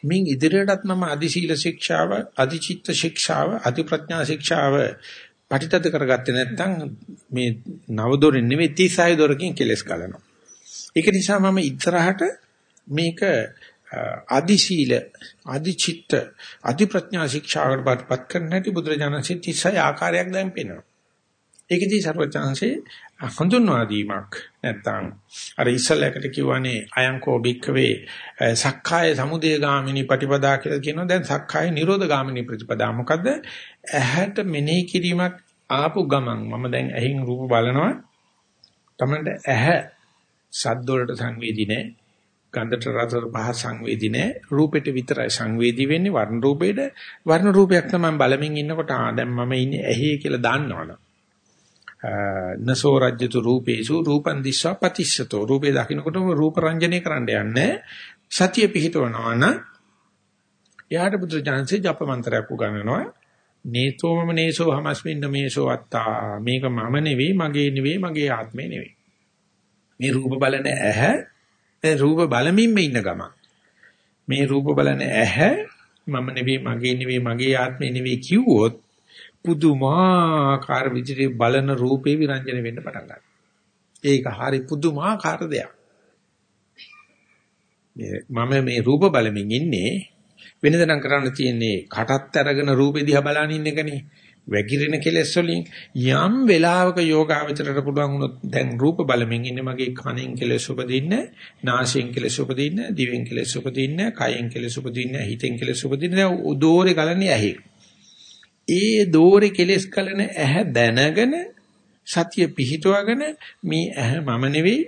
මින් ඉදිරියටත් මම අදි සීල ශික්ෂාව අදි චිත්ත ශික්ෂාව අදි ප්‍රඥා ශික්ෂාව පටිතද කරගත්තේ නැත්නම් මේ නව දොරින් නෙවෙයි 36 දොරකින් කෙලස් කලනවා. ඒක නිසා මම ඉතරහට මේක ආදි සීල ආදි චිත්ත ආදි ප්‍රඥා ශික්ෂාවකට පත් කරන්න හැටි බුදුරජාණන්සේ 36 ආකාරයක් දැන් පෙන්වනවා. ඒකදී සර්වචාන්සේ හඳුන්වා දීමක් නැත්නම් අර ඉස්සලකට කියවනේ අයංකෝ බික්කවේ සක්කාය සමුදය ගාමිනී ප්‍රතිපදා කියලා කියනවා. දැන් සක්කාය නිරෝධ ගාමිනී ප්‍රතිපදා. මොකද්ද? ඇහැට මෙනෙහි කිරීමක් ආපු ගමන් මම දැන් ඇහින් රූප බලනවා. තමන්ට ඇහැ සද්ද වලට සංවේදී නැහැ ගන්ධට රසට පහ සංවේදී නැහැ රූපෙට විතරයි සංවේදී වෙන්නේ. වර්ණ රූපෙට වර්ණ රූපයක් තමයි බලමින් ඉන්නකොට ආ දැන් මම ඉන්නේ ඇහි කියලා දන්නවනේ නසෝ රජ්‍යතු රූපේසු රූපං දිස්වා පතිස්සතෝ. රූපේ දකින්නකොටම රූප රංජනය කරන්න යන්නේ සතිය පිහිටවනවා නම් එයාට බුදුරජාණන්සේ ජප මන්ත්‍රයක් උගන්වනවා. නේතෝමම නේසෝ හමස්මින්න මේසෝ අත්තා. මේක මම නෙවෙයි මගේ නෙවෙයි මගේ ආත්මේ නෙවෙයි. මේ රූප බලන ඇහැ මේ රූප බලමින්ම ඉන්න ගම මේ රූප බලන ඇහැ මම නෙවෙයි මගේ නෙවෙයි මගේ ආත්මේ නෙවෙයි කිව්වොත් පුදුමාකාර විදිහට බලන රූපේ විරංජන වෙන්න පටන් ගන්නවා. ඒක හරි පුදුමාකාර දෙයක්. මම මේ රූප බලමින් ඉන්නේ වෙනදනම් කරන්න තියෙන්නේ කටත් අරගෙන රූපෙ දිහා බලන ඉන්න එකනේ. වැగిරෙන කෙලෙස් වලින් යම් වෙලාවක යෝගාවචරයට පුළුවන් වුණොත් දැන් රූප බලමින් ඉන්නේ මගේ කනෙන් කෙලෙස් උපදින්න, නාසයෙන් කෙලෙස් උපදින්න, දිවෙන් කෙලෙස් උපදින්න, කයෙන් කෙලෙස් උපදින්න, හිතෙන් කෙලෙස් උපදින්න උදෝරේ ගලන්නේ ඇහි. ඒ දෝරේ කෙලස් කලන ඇහැ දැනගෙන සතිය පිහිටුවගෙන මේ ඇහැ මම නෙවෙයි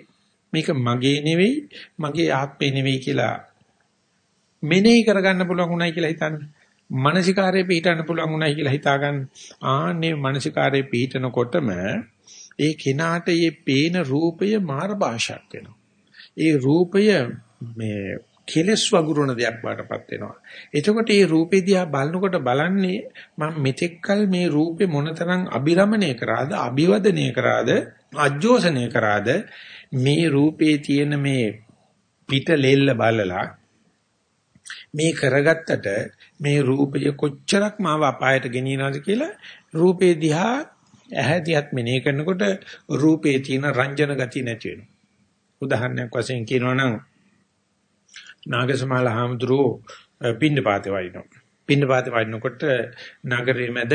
මේක මගේ නෙවෙයි මගේ ආත්මේ නෙවෙයි කියලා මෙනෙහි කරගන්න පුළුවන් උනායි කියලා හිතන්න. මානසිකාරයේ පිහිටන්න පුළුවන් උනායි කියලා හිතාගන්න. ආන්නේ මානසිකාරයේ පිහිටනකොටම ඒ කෙනාට මේ පේන රූපය මාර භාෂාවක් වෙනවා. ඒ රූපය මේ කෙලස් වගුරුණ දෙයක් වඩපත් වෙනවා. එතකොට මේ රූපේ දිහා බලනකොට බලන්නේ මම මෙතෙක්කල් මේ රූපේ මොනතරම් අබිරමණය කරාද, අභිවදනය කරාද, අජෝසනය කරාද මේ රූපේ තියෙන මේ පිට ලෙල්ල බලලා මේ කරගත්තට මේ රූපය කොච්චරක් මාව අපායට ගෙනියනවද කියලා රූපේ දිහා ඇහැ දිහත් මෙනෙහි කරනකොට රූපේ තියෙන රංජන ගතිය නැති වෙනවා. උදාහරණයක් වශයෙන් කියනවා නම් නාගසමාල හාමුදුරුවෝ පින්නපාතේ වයින්නවා. පින්නපාතේ වයින්නකොට නගරයේ මැද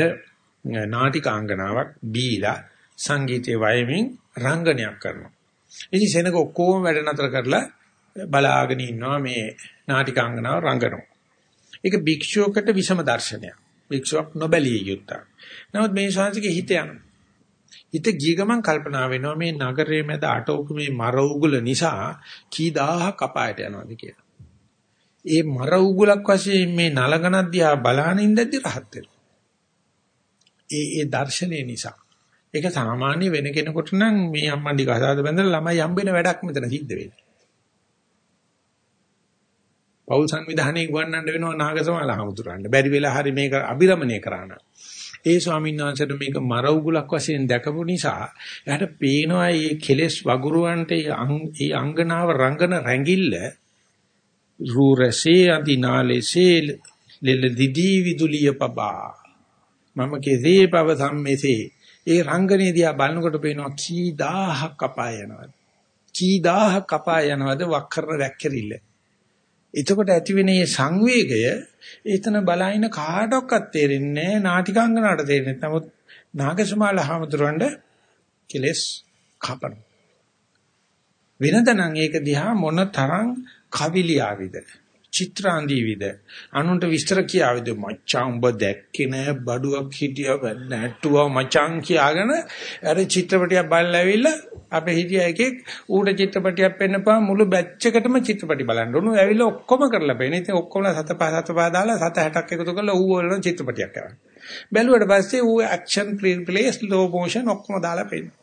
නාටිකාංගනාවක් බීලා සංගීතයේ වයමින් රංගනයක් කරනවා. ඉතින් සෙනග ඔක්කොම වැඩ නතර කරලා බලාගෙන ඉන්නවා මේ නාටිකාංගනාව රංගනවා. ඒක භික්ෂුවකට විසම දර්ශනයක්. භික්ෂුවක් නොබැලිය යුත්තක්. නමුත් මේ ශාන්තිගේ හිත යනවා. හිත ගිය ගමන් කල්පනා වෙනවා මේ නගරයේ මැද අටෝක මේ මර උගුල නිසා කී දහහක් අපායට යනවාද කියලා. ඒ මර උගුලක් වශයෙන් මේ නලගණක් දිහා බලහන් ඉඳද්දි රහත් වෙනවා. ඒ ඒ දර්ශනය නිසා. ඒක සාමාන්‍ය වෙන කෙනෙකුට නම් මේ අම්මන්ඩි කසාද බැඳලා ළමයි හම්බෙන වැඩක් මෙතන සිද්ධ වෙන්නේ. පෞල් සංවිධානයේ ගවන්නන්න වෙනවා නාගසමාල හමුතුරන්න. බැරි වෙලා හරි මේක අබිරමණය කරාන. ඒ ස්වාමීන් වහන්සේට මේක මර උගුලක් වශයෙන් දැකපු නිසා එයාට පේනවා මේ කෙලෙස් වගුරුවන්ට ඒ අංගනාව රංගන රැඟිල්ල රූ රසේ අදිනාලේසේ ලෙල දිදී විදුලිය පබා. මම කෙසේ පව සම්මෙසේ ඒ රංගනේ දිහා බලනකොට පේනවා කී දහහක් අපාය යනවද කී දහහක් අපාය යනවද වක්කරන වැක්කිරිල්ල එතකොට ඇතිවෙන මේ සංවේගය එතන බලයින කාටවත් තේරෙන්නේ නැහැ. නාටිකාංගනාට තේරෙන්නේ නමුත් නාගසමාල හාමුදුරන්ට කෙලස් කපන වෙනදනම් ඒක දිහා මොන තරම් කවිලියාවිද? චිත්‍රාන්දීවිද අනුන්ට විස්තර කියාවිද? මච්චා උඹ දැක්කේ නෑ බඩුවක් හිටියව නැට්ටුව මචං කියාගෙන අර චිත්‍රපටියක් බලලා ඇවිල්ලා අපේ හිටිය එකෙක් ඌට චිත්‍රපටියක් පෙන්නපුවා. මුළු බැච් එකටම චිත්‍රපටි බලන්න උණු ඇවිල්ලා ඔක්කොම කරලා පෙන්නේ ඉතින් ඔක්කොම සත පහ සත පහ දාලා සත 60ක් එකතු කරලා ඌ වලන චිත්‍රපටියක් කරා බැලුවට පස්සේ ඌ ඇක්ෂන් ප්ලේ ස්ලෝ මොෂන් ඔක්කොම දාලා පෙන්නේ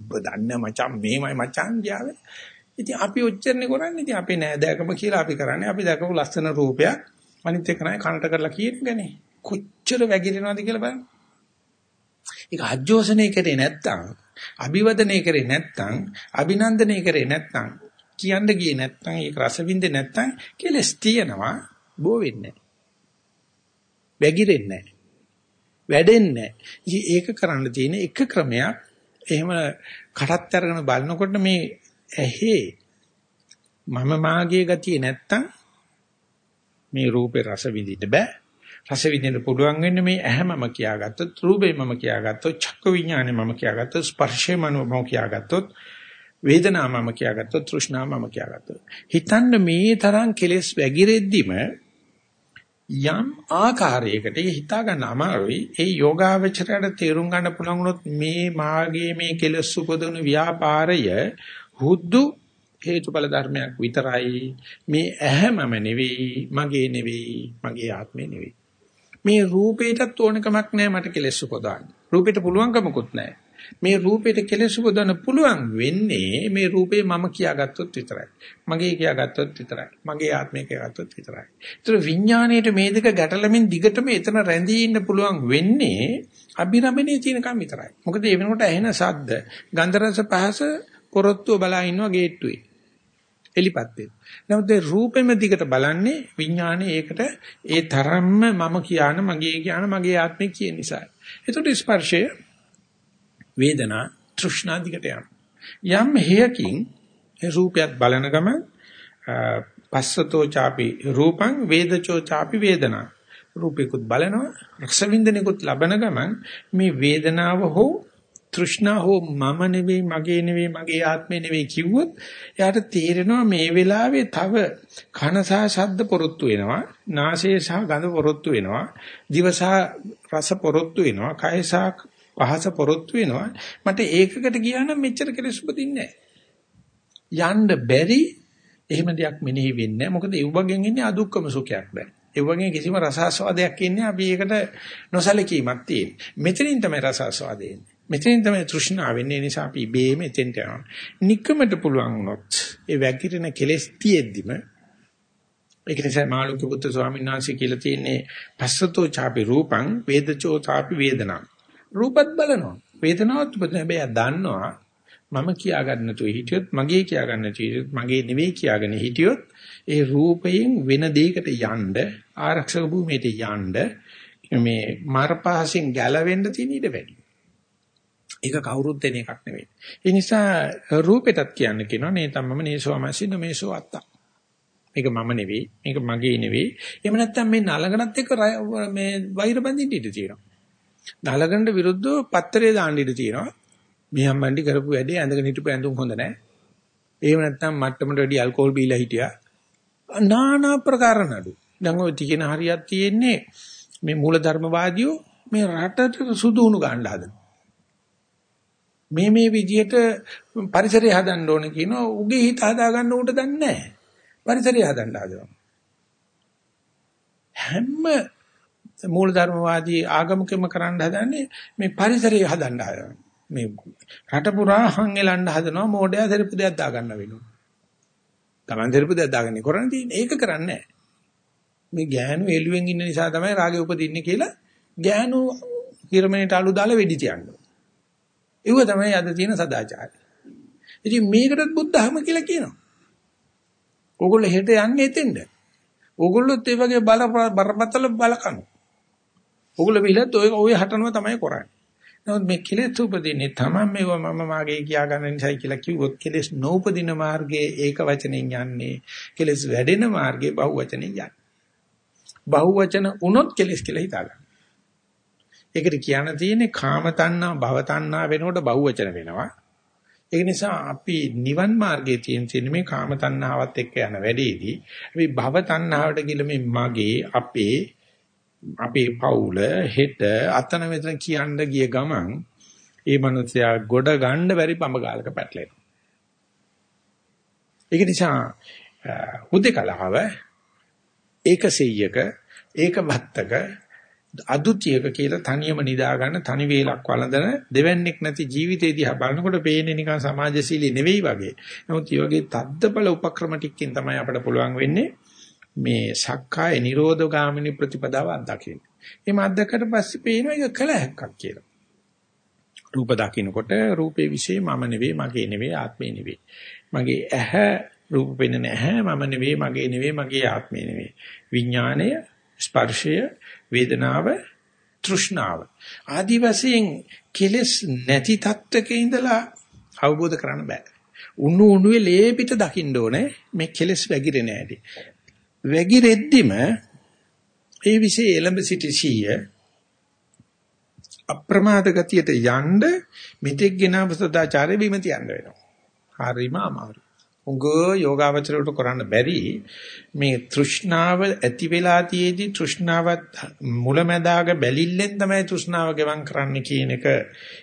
ඔබ දන්නේ මචං මේමයි මචං ගියාවේ. ඉතින් අපි ඔච්චරනේ කරන්නේ. ඉතින් අපේ නෑදෑකම කියලා අපි කරන්නේ. අපි දැකපු ලස්සන රූපයක් අනිත් එක නයි කනට කරලා කියනගනේ. කොච්චර වැగిරෙනවද කියලා බලන්න. ඒක අජෝසනේ කරේ නැත්තම්, අභිවදනය කරේ නැත්තම්, අභිනන්දනය කරේ නැත්තම්, කියන්න ගියේ නැත්තම්, ඒක රස විඳින්නේ නැත්තම් කෙලස් තියෙනවා බෝ වෙන්නේ නැහැ. වැగిරෙන්නේ නැහැ. වැඩෙන්නේ නැහැ. ඒක කරන්න තියෙන එක ක්‍රමයක් එහෙම කටත් අරගෙන බලනකොට මේ ඇහි මම මාගේ ගතිය නැත්තම් මේ රූපේ රස විඳින්න බෑ. රස විඳින්න පුළුවන් වෙන්නේ මේ ඇහැමම කියාගත්තොත්, රූපේ මම කියාගත්තොත්, චක්ක විඥානේ මම කියාගත්තොත්, ස්පර්ශේ මම කියාගත්තොත්, වේදනාව මම කියාගත්තොත්, තෘෂ්ණාව මම කියාගත්තොත්. හිතන්න මේ තරම් කෙලෙස් වැగిරෙද්දිම යම් ආකාරයකට හිතා ගන්න අමාරුයි ඒ යෝගාවචරයට තේරුම් ගන්න පුළුවන් වුණොත් මේ මාගේ මේ කෙලස් උපදවන ව්‍යාපාරය හුදු හේතුඵල ධර්මයක් විතරයි. මේ ඇහැමම නෙවෙයි මගේ නෙවෙයි මගේ ආත්මේ නෙවෙයි. මේ රූපේටත් ඕනකමක් නැහැ මට කෙලස් උපදවන්න. රූපෙට පුළුවන්කමකුත් නැහැ මේ රූපෙට කෙලස් උපදවන්න පුළුවන් වෙන්නේ මේ රූපේ මම කියාගත්තොත් විතරයි. මගේ කියාගත්තොත් විතරයි. මගේ ආත්මය කියාගත්තොත් විතරයි. ඒතර විඥාණයට මේ දෙක ගැටලමින් දිගටම එතන රැඳී ඉන්න පුළුවන් වෙන්නේ අභිරමණයේ තියෙනකම් විතරයි. මොකද ඒ වෙනකොට ඇහෙන ශබ්ද ගන්ධ රස පහස පොරොත්තුව බලා ඉන්නවා ගේට්ටුවේ. එලිපත් වෙන. නමුත් ඒ රූපෙම දිගට බලන්නේ විඥානේ ඒකට ඒ තරම්ම මම කියන මගේ කියන මගේ ආත්මය කියන නිසා. ඒකට ස්පර්ශය වේදනා තෘෂ්ණා දිගට යනවා. යම් හේයකින් ඒ රූපයත් බලන ගම පස්සතෝ ചാපි රූපං වේදචෝ ചാපි වේදනා රූපිකුත් බලනවා රස වින්දනයකුත් ලබන ගමන් මේ වේදනාව හෝ තෘෂ්ණා හෝ මම නෙවෙයි මගේ නෙවෙයි මගේ ආත්මේ නෙවෙයි කිව්වොත් එයාට තේරෙනවා මේ වෙලාවේ තව කන සහ ශබ්ද පොරොත්තු වෙනවා නාසය සහ ගඳ පොරොත්තු වෙනවා දිව සහ රස පොරොත්තු වෙනවා කය සහ පහස පොරොත්තු වෙනවා. මට ඒකකට ගියා නම් මෙච්චර කෙලෙස් උපදින්නේ යන්න බැරි එහෙම දෙයක් මෙනෙහි වෙන්නේ නැහැ. මොකද ඒ වගේන් ඉන්නේ අදුක්කම සුඛයක් දැන්. ඒ වගේ කිසිම රසාස්වාදයක් ඉන්නේ අපි ඒකට නොසලකීමක් තියෙන මෙතනින් තමයි රසාස්වාදය එන්නේ. මෙතෙන් තමයි තෘෂ්ණාව වෙන්නේ නිසා අපි ඉබේම එතෙන්ට යනවා. নিকමට පුළුවන් වුණොත් ඒ වැගිරෙන කෙලෙස් තියෙද්දිම ඒක නිසා මාළුක්‍ය පුත්‍ර ස්වාමීන් වහන්සේ කියලා තියෙන්නේ පස්සතෝ ചാපි රූපං වේදචෝ ചാපි වේදනා. රූපත් බලනවා. වේදනාවත් උපදින හැබැයි දන්නවා මම කියා ගන්න තු හිටියොත් මගේ කියා ගන්න චීරියොත් මගේ නෙවෙයි කියාගෙන හිටියොත් ඒ රූපයෙන් වෙන දෙයකට යන්න ආරක්ෂක භූමියට යන්න මේ මාර්ගපහසින් ගැලවෙන්න තියෙන ඉඩ වැඩි. ඒක කවුරුත් දෙන එකක් නෙවෙයි. ඒ නිසා රූපෙටත් කියන්න කියනවා නේ තමම නේසෝමසින මේසෝ අත්තා. මේක මම නෙවෙයි, මේක මගේ නෙවෙයි. එහෙම නැත්නම් මේ නලගණත් එක්ක මේ වෛර බඳින්න ඉඩ තියෙනවා. නලගණට විරුද්ධව පත්තරේ දාන්න ඉඩ තියෙනවා. මේ අම්මන්ඩි කරපු වැඩේ ඇඳගෙන හිටපු ඇඳුම් හොඳ නැහැ. එහෙම නැත්නම් මට්ටමට වැඩි ඇල්කොහොල් බීලා හිටියා. নানা ප්‍රකාර නඩු. දැන් ඔය තියෙන හරියක් තියෙන්නේ මේ මූලධර්මවාදියෝ මේ රටට සුදුුණු ගන්න හදනවා. මේ මේ විදිහට පරිසරය හදන්න ඕන කියනවා උගේ හිත හදා ගන්න උට දන්නේ නැහැ. පරිසරය හදන්න හදනවා. හැම මූලධර්මවාදී ආගමකෙම කරන්න හදන්නේ මේ පරිසරය හදන්න හදනවා. මේ රට පුරා හංගෙලන්න හදනවා මෝඩයා සෙරපු දෙයක් දාගන්න වෙනවා. Taman සෙරපු දෙයක් දාගන්නේ කරන්නේ තියෙන්නේ ඒක කරන්නේ මේ ගෑනු එළුවෙන් ඉන්න නිසා තමයි රාගය උපදින්නේ කියලා ගෑනු හිරමණේට අලු දාලා වෙඩි තියන්නේ. ඒව තමයි අද තියෙන සදාචාරය. ඉතින් මේකටත් බුද්ධහම කියලා කියනවා. ඕගොල්ලෝ හෙට යන්නේ එතෙන්ද. ඕගොල්ලොත් ඒ වගේ බල බරපතල බලකන. ඕගොල්ලෝ විලත් ඔය ඔය හටනවා තමයි කරන්නේ. නමුත් මේ කෙලෙස් උපදින්නේ තමයි මේව මම මාගේ කියා ගන්න නිසායි කියලා කිව්වොත් කෙලෙස් නූපදින මාර්ගයේ ඒක වචනෙන් යන්නේ. කෙලෙස් වැඩෙන මාර්ගයේ බහුව වචනෙන් යන්නේ. බහුව වචන උනොත් කෙලෙස් කියලා හිතා ගන්න. ඒකට කියන්න තියෙන්නේ කාම තණ්හා භව තණ්හා වෙනකොට බහුවචන වෙනවා. ඒ නිසා අපි නිවන් මාර්ගයේ තියෙන තියෙන මේ කාම තණ්හාවත් එක්ක යන වැඩේදී අපි භව තණ්හාවට ගිල මේ මගේ අපේ අපේ පවුල හෙට අතන මෙතන කියන්න ගිය ගමන් ඒ මනුස්සයා ගොඩ ගන්න බැරි පඹ ගාලක පැටලෙනවා. ඒක නිසා හුදේකලාව ඒක සෙය්‍යක ඒක භත්තක අදුතියක කියලා තනියම නිදා ගන්න තනි වේලක් වළඳන දෙවන්නේක් නැති ජීවිතේ දිහා බලනකොට පේන්නේ නිකන් සමාජශීලී නෙවෙයි වගේ. නමුත් මේ වගේ තද්දබල උපක්‍රම ටිකකින් තමයි අපිට පුළුවන් වෙන්නේ මේ සක්කාය නිරෝධ ගාමිනී ප්‍රතිපදාව අත්දකින්න. එහෙම අත්දකට පස්සේ පේනවා ඒක කළ හැක්කක් කියලා. රූප දකින්නකොට රූපේ વિશે මම නෙවෙයි මගේ නෙවෙයි ආත්මේ නෙවෙයි. මගේ ඇහැ රූප පෙනෙන ඇහැ මම නෙවෙයි මගේ නෙවෙයි මගේ ආත්මේ නෙවෙයි. විඥාණය ස්පර්ශය වේදනාව තෘෂ්ණාව. ආදි වශයෙන් කෙලස් නැති තත්වක ඉඳලා අවබෝධ කරන්න බෑ. උණු උණුවේ ලේ පිට දකින්න ඕනේ. මේ කෙලස් වැగిරෙන්නේ නැහැටි වැగిරෙද්දිම ඒ વિશે එළඹ සිටි සීය අප්‍රමාද ගතියට යන්න මෙතෙක් ගෙනාව සදාචාරය බිම තියන්න වෙනවා. හරිම අමාරුයි. උංග යෝගාවචරයට කරන්න බැරි මේ තෘෂ්ණාව ඇති වෙලා තියේදී තෘෂ්ණාවත් මුලැමැදාග බැලිල්ලෙන් තමයි තෘෂ්ණාව ගෙවම් කරන්න කියන එක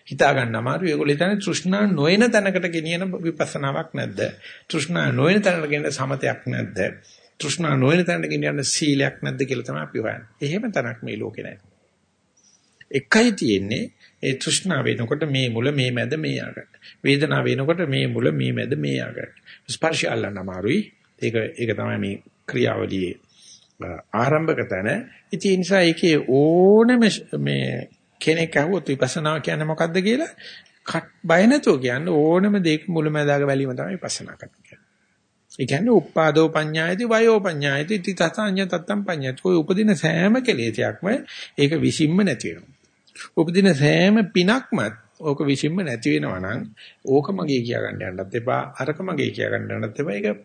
හිතා ගන්න අමාරුයි. ඒගොල්ලෝ හිතන්නේ තෘෂ්ණා නොයන තැනකට ගෙනියන විපස්සනාවක් නැද්ද? තෘෂ්ණා නොයන තැනකට ගෙනියන සමතයක් නැද්ද? තෘෂ්ණා නොයන තැනකට ගෙනියන සීලයක් නැද්ද කියලා තමයි අපි හොයන්නේ. එහෙම තැනක් මේ ලෝකේ නැහැ. එකයි තියෙන්නේ ඒ තෘෂ්ණාව වෙනකොට මේ මුල මේ මැද මේ අග. වේදනාව වෙනකොට මේ මුල මේ මැද මේ අග. ස්පර්ශය අල්ලන්න අමාරුයි. ඒක ඒක තමයි මේ ක්‍රියාවලියේ ආරම්භක තැන. ඉතින් ඒ නිසා ඒකේ ඕනම මේ කෙනෙක් අහුවොත් විපස්සනා කියන්නේ මොකද්ද කියලා බය නැතුව කියන්නේ ඕනම දෙයක මුලැමැදාක බැලීම තමයි විපස්සනා කරන්නේ. ඒ කියන්නේ උප්පාදෝ පඤ්ඤායති වයෝ පඤ්ඤායති තිතසඤ්ඤ තත්තම් පඤ්ඤායති. ඔය උපදින සෑම කෙලෙසයක්ම ඒක විසින්ම නැති වෙනවා. උපදින සෑම පිනක්මත් ඕක විසින්ම නැති වෙනවා නම් ඕක මගේ කියා ගන්න යන්නත් එපා අරක මගේ කියා ගන්න යන්නත් එපා. ඒක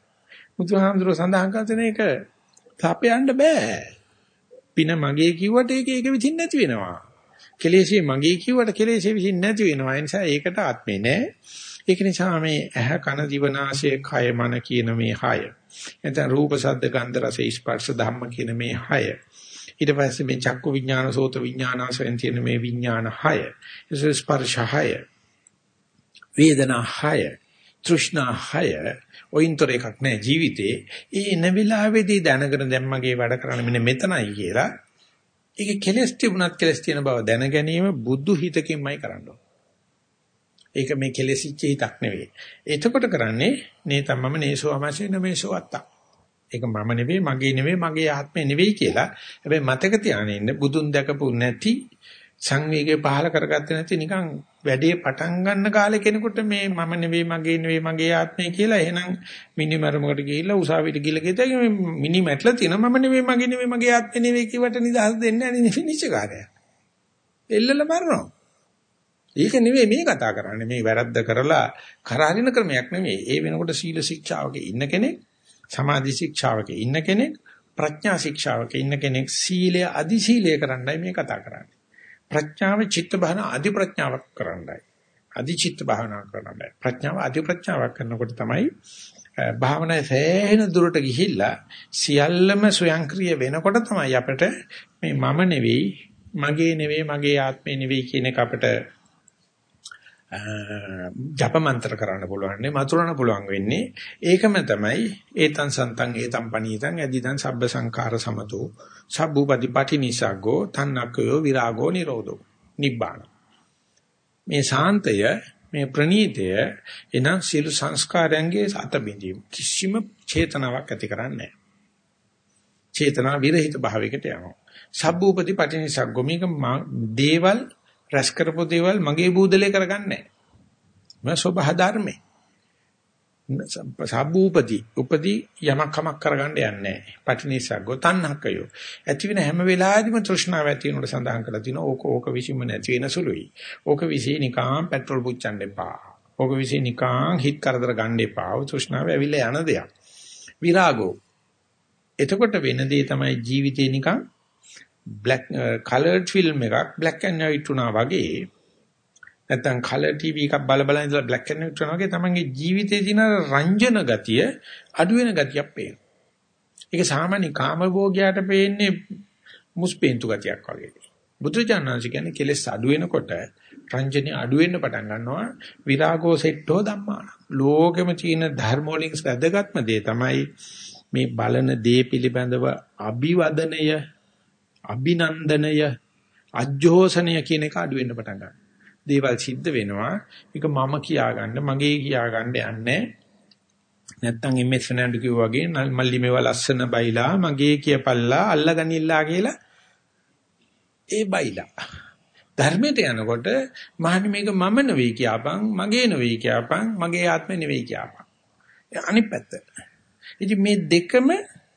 මුතුහාමුදුරුවෝ සඳහන් කරන එක තපයන්න බෑ. පින මගේ කිව්වට ඒක ඒක විසින් නැති වෙනවා. කෙලෙසේ මගේ කිව්වට කෙලෙසේ විසින් නැති වෙනවා. ඒ නිසා ඒකට ආත්මේ නෑ. ඒක නිසා මේ ඇහ කන දිවනාසය කය මන කියන මේ හය. එතන රූප ශබ්ද ගන්ධ රස ස්පර්ශ ධම්ම කියන මේ හය. ඊට පස්සේ මේ චක්කු විඥාන සෝත විඥානසෙන් තියෙන මේ විඥාන 6 ඒ ස්පර්ශ 6 වේදනා 6 තෘෂ්ණා 6 ඔයින්තර එකක් නෑ ජීවිතේ. ඒ එන වෙලාවේදී දැනගෙන දැන් මගේ වැඩ කරන්න මෙන්න මෙතනයි කියලා ඒක කෙලස් තිබුණත් කෙලස් තියෙන බව දැන ගැනීම බුදු හිතකින්මයි කරන්න ඒක මේ කෙලෙසිච්ච හිතක් නෙවෙයි. එතකොට කරන්නේ නේ තමම නේසෝ අමසෙන මේසෝ අත්තා. ඒක මම නෙවෙයි, මගේ නෙවෙයි, මගේ ආත්මය නෙවෙයි කියලා. හැබැයි මතක තියාගෙන ඉන්න බුදුන් දැකපු නැති සංවේගය පහල කරගත්තේ නැති නිකන් වැඩේ පටන් ගන්න කාලේ කෙනෙකුට මේ මම නෙවෙයි, මගේ නෙවෙයි, මගේ ආත්මය කියලා එහෙනම් මිනි මරමකට ගිහිල්ලා උසාවියට ගිහලා ගෙතේ මේ මිනි මැట్లా තියෙන මම නෙවෙයි, මගේ නෙවෙයි, මගේ ආත්මය නෙවෙයි කිවට නිදහස් දෙන්නේ නැහැ නේ නිචකාරය. එල්ලල මරනවා. ඒක නෙවෙයි මේ කතා කරන්නේ. මේ වැරද්ද කරලා කරහරින ක්‍රමයක් නෙවෙයි. ඒ වෙනකොට සීල ශික්ෂාවක ඉන්න කෙනෙක් සමාධි ශික්ෂාවක ඉන්න කෙනෙක් ප්‍රඥා ශික්ෂාවක ඉන්න කෙනෙක් සීලය අදි සීලය කරන්නයි මේ කතා කරන්නේ. ප්‍රඥාව චිත්ත භාවන අදි ප්‍රඥාවක් කරන්නයි. අදි චිත්ත භාවනා කරන්නයි. ප්‍රඥාව අදි ප්‍රඥාවක් කරනකොට තමයි භාවනාවේ සෑහෙන දුරට ගිහිල්ලා සියල්ලම ස්වයංක්‍රීය වෙනකොට තමයි අපිට මේ මම නෙවෙයි මගේ නෙවෙයි මගේ ආත්මේ නෙවෙයි කියන එක අපිට ජප මන්ත්‍ර කරන්න පුළුවන් නේ මතුරන්න පුළුවන් වෙන්නේ. ඒකම තමයි ඒතං සන්තං ඒතං පනීතං යදිදං සබ්බ සංඛාර සමතෝ සබ්බූපදි පටිනිසග්ගෝ තන්නක්කයෝ විරාගෝ නිරෝධෝ නිබ්බාන. මේ සාන්තය මේ ප්‍රණීතය එනම් සියලු සංස්කාරයන්ගේ අතබිඳීම කිසිම චේතනාවක් ඇති කරන්නේ නැහැ. චේතනා විරහිත භාවයකට යනවා. සබ්බූපදි පටිනිසග්ගෝ මේක දේවල් රැස් කරපු දේවල් මගේ බූදලේ කරගන්නේ නැහැ. මම සබහ ධර්මේ. සබ්බූපති උපදී යමක් කමක් කරගන්න යන්නේ නැහැ. පටිනිසග්ගෝ තණ්හකයෝ. ඇති වෙන හැම වෙලාවෙදිම තෘෂ්ණාව ඇති වෙනකොට සඳහන් කරලා තිනවා ඕක ඕක විසින්ම නැති වෙන සුළුයි. ඕක විසින් නිකාම් පෙට්‍රල් පුච්චන්න එපා. ඕක විසින් නිකාම් හිත කරදර ගන්න එපා. තෘෂ්ණාව ඇවිල්ලා යන දෙයක්. විරාගෝ. එතකොට වෙන දේ තමයි ජීවිතේ නිකන් black uh, colored film එකක් black and white වුණා වගේ නැත්තම් color TV එකක් බල බල ඉඳලා black and white වුණා වගේ තමන්ගේ ජීවිතයේ තියෙන රංජන ගතිය අඩු වෙන ගතියක් පේනවා. ඒක සාමාන්‍ය කාමභෝගයට පේන්නේ මුස්පේන්තු ගතියක් වගේ. බුදුචානන්සේ කියන්නේ කෙලෙස් අඩු වෙනකොට රංජනේ අඩු වෙන්න පටන් ගන්නවා විරාගෝ සෙට්ටෝ ධම්මාන. ලෝකෙම තියෙන ධර්ම වලින් වැදගත්ම දේ තමයි මේ බලන දේ පිළිබඳව අභිවදනය අභිනන්දනය අජෝසනය කියන එක අඩු වෙන්න පටන් ගන්නවා. දේවල් සිද්ධ වෙනවා. ඒක මම කියාගන්න, මගේ කියාගන්න යන්නේ. නැත්තම් එම්.එස්. ෆර්නෑන්ඩෝ කිව්වා වගේ මල්ලි මේවා ලස්සන බයිලා මගේ කියපල්ලා අල්ලගනිල්ලා කියලා ඒ බයිලා. ධර්මයට යනකොට මහනි මේක මම නෙවෙයි කියපන්, මගේ නෙවෙයි කියපන්, මගේ ආත්මෙ නෙවෙයි කියපන්. අනිත් පැත්ත. ඉතින් මේ දෙකම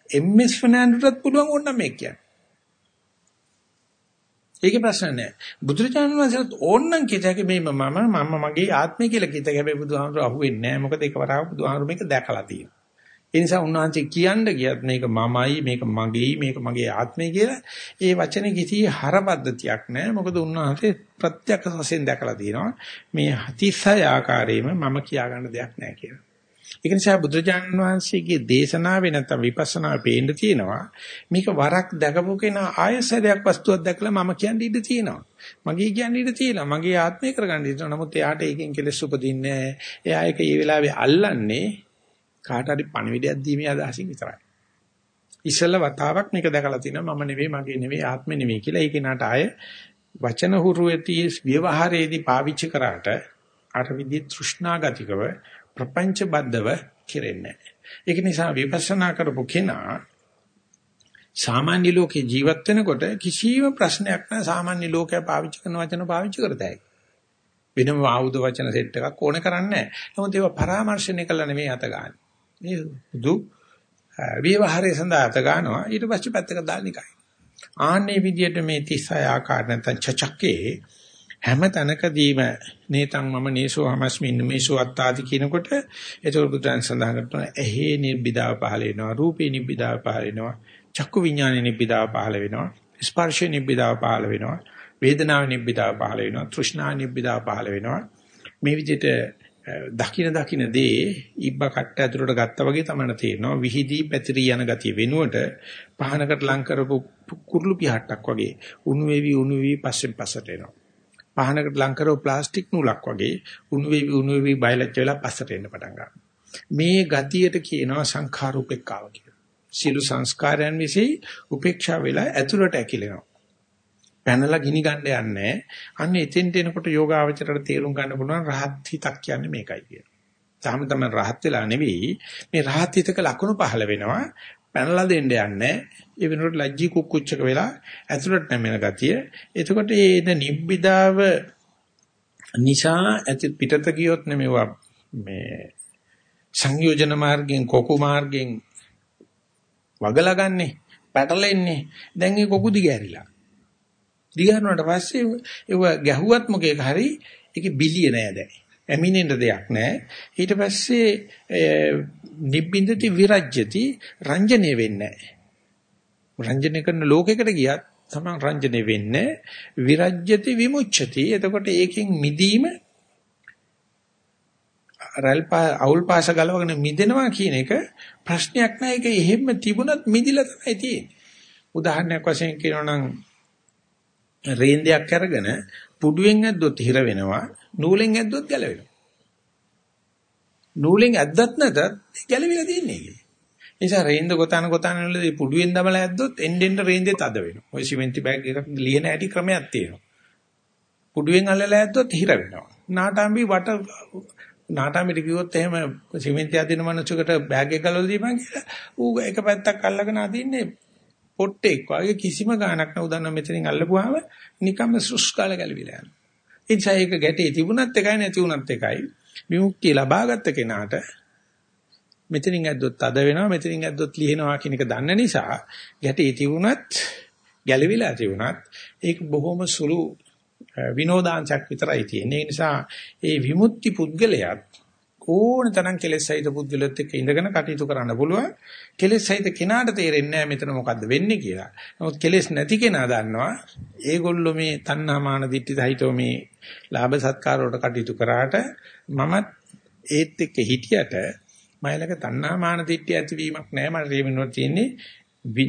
එම්.එස්. ෆර්නෑන්ඩෝටත් පුළුවන් ඕන නම් මේක කියන්න. ඒකේ ප්‍රශ්න නැහැ. බුදුරජාණන් වහන්සේත් ඕන්නම් කිතක මේ මම මම මගේ ආත්මය කියලා කිතක හැබැයි බුදුහාමුදුර අහුවෙන්නේ නැහැ. මොකද එකවරම බුදුහාමුදුර මේක දැකලා තියෙනවා. ඒ නිසා උන්වහන්සේ කියන්න ගියත් මේක මමයි මේක මගේයි මේක මගේ ආත්මය කියලා ඒ වචනේ කිසි හරපද්ධතියක් නැහැ. මොකද උන්වහන්සේ ප්‍රත්‍යක්ෂ වශයෙන් දැකලා තියෙනවා. මේ හතිසය ආකාරයෙන්ම මම කියාගන්න දෙයක් නැහැ කියලා. ඒක නිසා බුදුරජාණන් වහන්සේගේ දේශනාවේ නැත්නම් විපස්සනාවේ පේන්න තියෙනවා මේක වරක් දැකපු කෙනා ආයසරයක් වස්තුවක් දැකලා මම කියන්නේ ඉඳ තියෙනවා. මගේ කියන්නේ ඉඳ තියෙනවා. මගේ ආත්මය කරගන්න ඉඳ නමුත් එයාට ඒකෙන් කෙලස් උපදින්නේ එයා ඒක ඒ වෙලාවේ අල්ලන්නේ කාට හරි පණිවිඩයක් දීමේ අදහසින් විතරයි. ඉස්සෙල්ලා වතාවක් මේක දැකලා තිනවා මම නෙවෙයි මගේ නෙවෙයි ආත්මෙ නෙවෙයි කියලා ඒක නට ආය වචන හුරු ඇති ව්‍යවහාරයේදී පාවිච්චි කරාට අර විදි තෘෂ්ණා ගතිකව ප්‍රපංච බද්ධව කෙරෙන්නේ ඒක නිසා විපස්සනා කරපු කෙනා සාමාන්‍ය ලෝකේ ජීවත් වෙනකොට කිසිම ප්‍රශ්නයක් නැහැ සාමාන්‍ය ලෝකයා පාවිච්චි කරන වචන පාවිච්චි කරතයි. වෙනම ආයුධ වචන සෙට් එකක් ඕනේ කරන්නේ නැහැ. නමුත් ඒවා පරාමර්ශණය කළා නෙමෙයි අත ගන්න. මේ බුදු විවහාරය සඳහා අත ගන්නවා ඊට පස්සේ පැත්තක දාන්න එකයි. ආන්නේ විදියට මේ 36 ආකාර නැත්නම් චචක්කේ හැම තැනකදීම නේතං මම නේසෝ හමස්මි නමේසෝ අත්තාදි කියනකොට ඒතකොට බුදුන් සඳහන් කරනවා ඇහි නිබ්බිදාව පහල වෙනවා රූපේ නිබ්බිදාව පහල වෙනවා චක්කු විඥානේ නිබ්බිදාව පහල වෙනවා ස්පර්ශේ නිබ්බිදාව පහල වෙනවා වේදනාව නිබ්බිදාව පහල වෙනවා තෘෂ්ණා නිබ්බිදාව පහල වෙනවා. මේ විදිහට දකින දකින දේ ඉබ්බ කට්ට ඇතුලට ගත්තා වගේ තමයි තේරෙනවා. විහිදී පැතිරී යන ගතිය වෙනුවට පහනකට ලං කරපු කුරුළු පිහට්ටක් වගේ උණු වේවි උණු වේවි පස්සෙන් පස්සට එනවා. පහනකට ලං කරව ප්ලාස්ටික් නූලක් වගේ උණු වෙවි උණු වෙවි බයලච්ච වෙලා පස්සට එන්න පටන් ගන්නවා. මේ ගතියට කියනවා සංඛාරූපේක්කාව කියලා. සියලු සංස්කාරයන් વિશે උපේක්ෂා වෙලා ඇතුළට ඇකිලෙනවා. පැනලා ගිනි ගන්න යන්නේ. අන්න එතෙන්ට එනකොට යෝගාවචරයට තේරුම් ගන්න පුළුවන් රහත් හිතක් කියන්නේ මේකයි කියලා. තාම තමයි රහත් වෙලා නෙවෙයි මේ රහත් හිතක ලකුණු පහළ වෙනවා. පැනලා දෙන්න යන්නේ. ඒ වෙනකොට ලැජ්ජී කුක්කුච්චක වෙලා ඇතුළට නැමෙන ගතිය. එතකොට මේ නිබ්බිදාව නිසා ඇති පිටත ගියොත් නෙමෙවා මේ සංයෝජන මාර්ගයෙන් කොකු මාර්ගයෙන් වගලා ගන්නෙ පැටලෙන්නේ දැන් ඒ කොකු දිගෑරිලා දිගෑරුණාට පස්සේ ඒව ගැහුවත් මොකේක හරි ඒකේ බිලිය නෑ දැන් ඇමිනෙන්න දෙයක් නෑ ඊට පස්සේ නිබ්බින්දති විරජ්‍යති රංජනේ වෙන්නේ නෑ රංජනය කරන ලෝකයකට ගියත් තමන් රංජනය වෙන්නේ විරජ්‍යති විමුච්ඡති. එතකොට ඒකෙන් මිදීම රල්පා අවුල් පාස ගලවගෙන මිදෙනවා කියන එක ප්‍රශ්නයක් නෑ. ඒක එහෙම තිබුණත් මිදිලා තමයි තියෙන්නේ. උදාහරණයක් වශයෙන් කියනවා නම් රේන්දයක් අරගෙන පුඩුවෙන් ඇද්දොත් හිර වෙනවා නූලෙන් ඇද්දොත් ගැලවෙනවා. නූලෙන් ඇද්දත් නැතත් ගැලවිලා තියෙන්නේ ඒකේ. නිසා රේන්ද ගොතන ගොතන වලදී පුඩුවෙන් දමලා ඇද්දොත් එන්න එන්න රේන්දේ තද වෙනවා. ওই සිමෙන්ති බෑග් එකක් ලියන හැටි ක්‍රමයක් තියෙනවා. පුඩුවෙන් අල්ලලා ඇද්දොත් හිර වෙනවා. නාටාම්බි වට නාටාම්බිට කිව්වොත් එහෙම සිමෙන්ති අදින මනුස්සයකට බෑග් එක ගලවලා දීපන් කියලා ඌ එක පැත්තක් අල්ලගෙන අදින්නේ පොට්ටෙක් වගේ කිසිම ගාණක් නැවදන්න මෙතනින් අල්ලපුවාම නිකම්ම සුස්කාල ගැලවිලා යනවා. ඒ නිසා ඒක ගැටේ තිබුණත් එකයි නැති වුණත් එකයි. විමුක්තිය ලබාගත් කෙනාට මෙතනින් ඇද්දොත් අද වෙනවා මෙතනින් ඇද්දොත් ලිහිනවා කියන එක දන්න නිසා ගැටේ තිබුණත් ගැළවිලා තිබුණත් ඒක බොහොම සුළු විනෝදාංශයක් විතරයි තියෙන්නේ. ඒ නිසා ඒ විමුක්ති පුද්ගලයාත් ඕන තරම් කෙලෙස් සහිත පුද්ගලෙත් එක්ක ඉඳගෙන කටයුතු කරන්න පුළුවන්. කෙලෙස් සහිත කෙනාට තේරෙන්නේ නැහැ මෙතන මොකද්ද වෙන්නේ කියලා. නමුත් කෙලෙස් නැති කෙනා දන්නවා ඒගොල්ලෝ මේ තණ්හා මාන දිට්ඨි සහිතව මේ ලාභ සත්කාර වලට කටයුතු කරාට මමත් ඒත් එක්ක හිටියට මයිලක තණ්හා මාන දිට්ඨිය ඇතිවීමක් නැහැ මට රියමිනුව තියෙන්නේ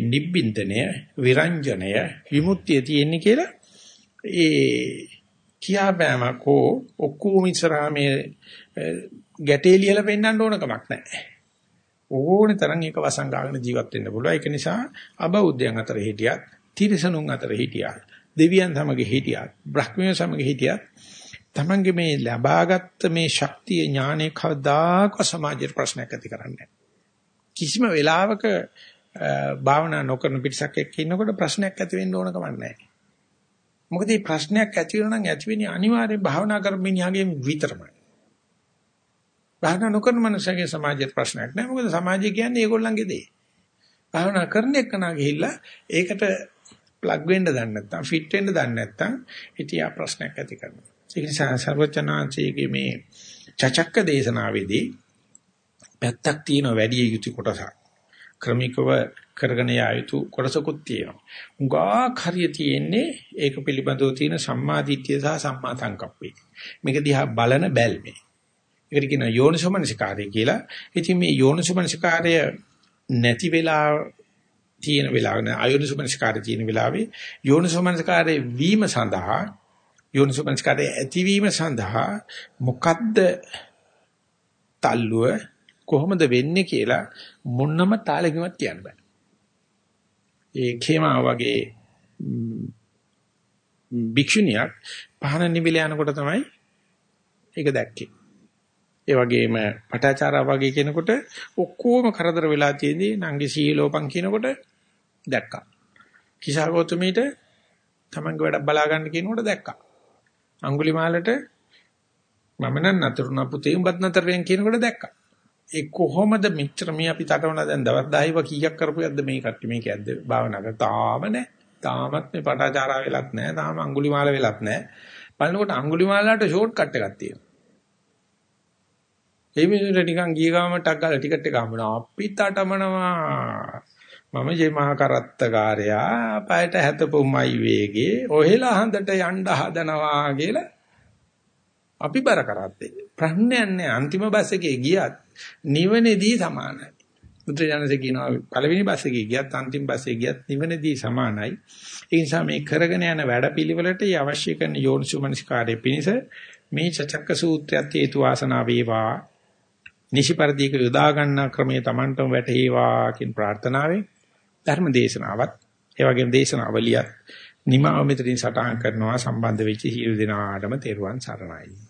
නිබ්බින්දනය විරංජනය විමුක්තිය තියෙන්නේ කියලා ඒ කියා බෑමක් හෝ ඔක්කොම ඉස්සරහා මේ ගැටේ ලියලා පෙන්වන්න ඕන කමක් නැහැ. ඕනේ තරම් ඒක වසංගාගෙන ජීවත් වෙන්න පුළුවන්. ඒක නිසා අබෞද්ධයන් අතර හිටියත්, තිරිසනුන් අතර හිටියත්, දෙවියන් සමග හිටියත් බ්‍රහ්මයන් සමග හිටියත් තමන්ගේ මේ ලබාගත් මේ ශක්තිය ඥානය කවදාක සමාජයේ ප්‍රශ්නයක් ඇති කරන්නේ කිසිම වෙලාවක භාවනා නොකරන පිටසක් එක්ක ඉන්නකොට ප්‍රශ්නයක් ඇති වෙන්න ඕන කමක් නැහැ. මොකද මේ ප්‍රශ්නයක් ඇති වෙනවා නම් ඇති වෙන්නේ අනිවාර්යෙන් භාවනා කරමින් මිනිහාගේ විතරමයි. භාවනා නොකරන මනුස්සයගේ සමාජයේ ප්‍රශ්නයක් නැහැ. මොකද සමාජය කියන්නේ ඒගොල්ලන්ගේ දේ. භාවනා කරන එකනා ගිහිල්ලා ඒකට ප්ලග් වෙන්න දන්නේ නැත්නම් ෆිට වෙන්න දන්නේ නැත්නම් ඉතියා ප්‍රශ්නයක් ඇති කරනවා. ඒ නිසා සර්වචනාංශයේ මේ චචක්ක දේශනාවේදී පැත්තක් තියෙන වැඩි යුතු කොටසක්. ක්‍රමිකව කරගෙන යා යුතු කොටසකුත් තියෙනවා. උගා හරිය තියෙන්නේ ඒක පිළිබඳව තියෙන සම්මා දිට්ඨිය සහ සම්මා සංකප්පේ. මේක දිහා බලන බැල්මේ. ඒකට කියන යෝනිසෝමනසිකාරය කියලා. ඉතින් මේ යෝනිසෝමනසිකාරය නැති වෙලා තියෙන වෙලාව නේ අයෝනිසෝමනසිකාරය තියෙන වෙලාවේ යෝනිසෝමනසිකාරයේ වීම සඳහා යෝනිසෝමනසිකාරයේ ඇතිවීම සඳහා මොකද්ද තල්ලුව කොහොමද වෙන්නේ කියලා මොන්නම තාලෙකවත් කියන්න බෑ. ඒ khema වගේ භික්ෂුණියක් පහන නිවිල යනකොට තමයි ඒක දැක්කේ. ඒ වගේම පටාචාරා වගේ කෙනෙකුට ඔක්කොම කරදර වෙලා තියෙදී නංගි සීලෝපන් කියනකොට දැක්කා. කිසాగෞතමීට තමන්ගේ වැඩ බලා ගන්න කියනකොට දැක්කා. අඟුලිමාලට මම නම් නතරුණා පුතේ උඹත් නතර වෙන් කියනකොට දැක්කා. ඒ කොහොමද මෙච්චර මේ අපි තටවන දැන් දවස් 10ව කීයක් කරපු යද්ද මේ කට්ටිය? මේක ඇද්ද? භාවනා කරා තාම නෑ. තාමත් මේ පටාචාරා වෙලත් නෑ. තාම අඟුලිමාල වෙලත් නෑ. බලනකොට අඟුලිමාලට ෂෝට් කට් එකක් තියෙනවා. ඒ මිනිස්සුන්ට නිකන් ගිය ගාම ටක් ගාලා ටිකට් එක හම්බුනා. අපි තටමනවා. මම ජේ මහා කරත්තකාරයා. පයට හැතපොමයි වේගේ. ඔහෙලා හන්දට යන්න හදනවා කියලා අපි බර කරත්තේ. ප්‍රශ්නයක් නෑ. අන්තිම බස් එකේ ගියත් නිවනේදී සමානයි. බුදුරජාණන්සේ කියනවා පළවෙනි බස් එකේ ගියත් අන්තිම බස් එකේ ගියත් නිවනේදී සමානයි. ඒ නිසා මේ කරගෙන යන වැඩපිළිවෙලට අවශ්‍ය කරන යෝනිසුමනස්කාරයේ පිණිස මේ චචක්ක සූත්‍රයත් හේතු වාසනා වේවා. නිසිපරිදීක යොදා ගන්නා ක්‍රමයේ Tamanටම වැටහේවා කියන ප්‍රාර්ථනාවෙන් ධර්ම දේශනාවත් ඒ වගේම දේශනාවලියත් නිමාව මෙතනින් සටහන් කරනවා සම්බන්ධ වෙච්ච හිිරු දිනාටම තෙරුවන් සරණයි.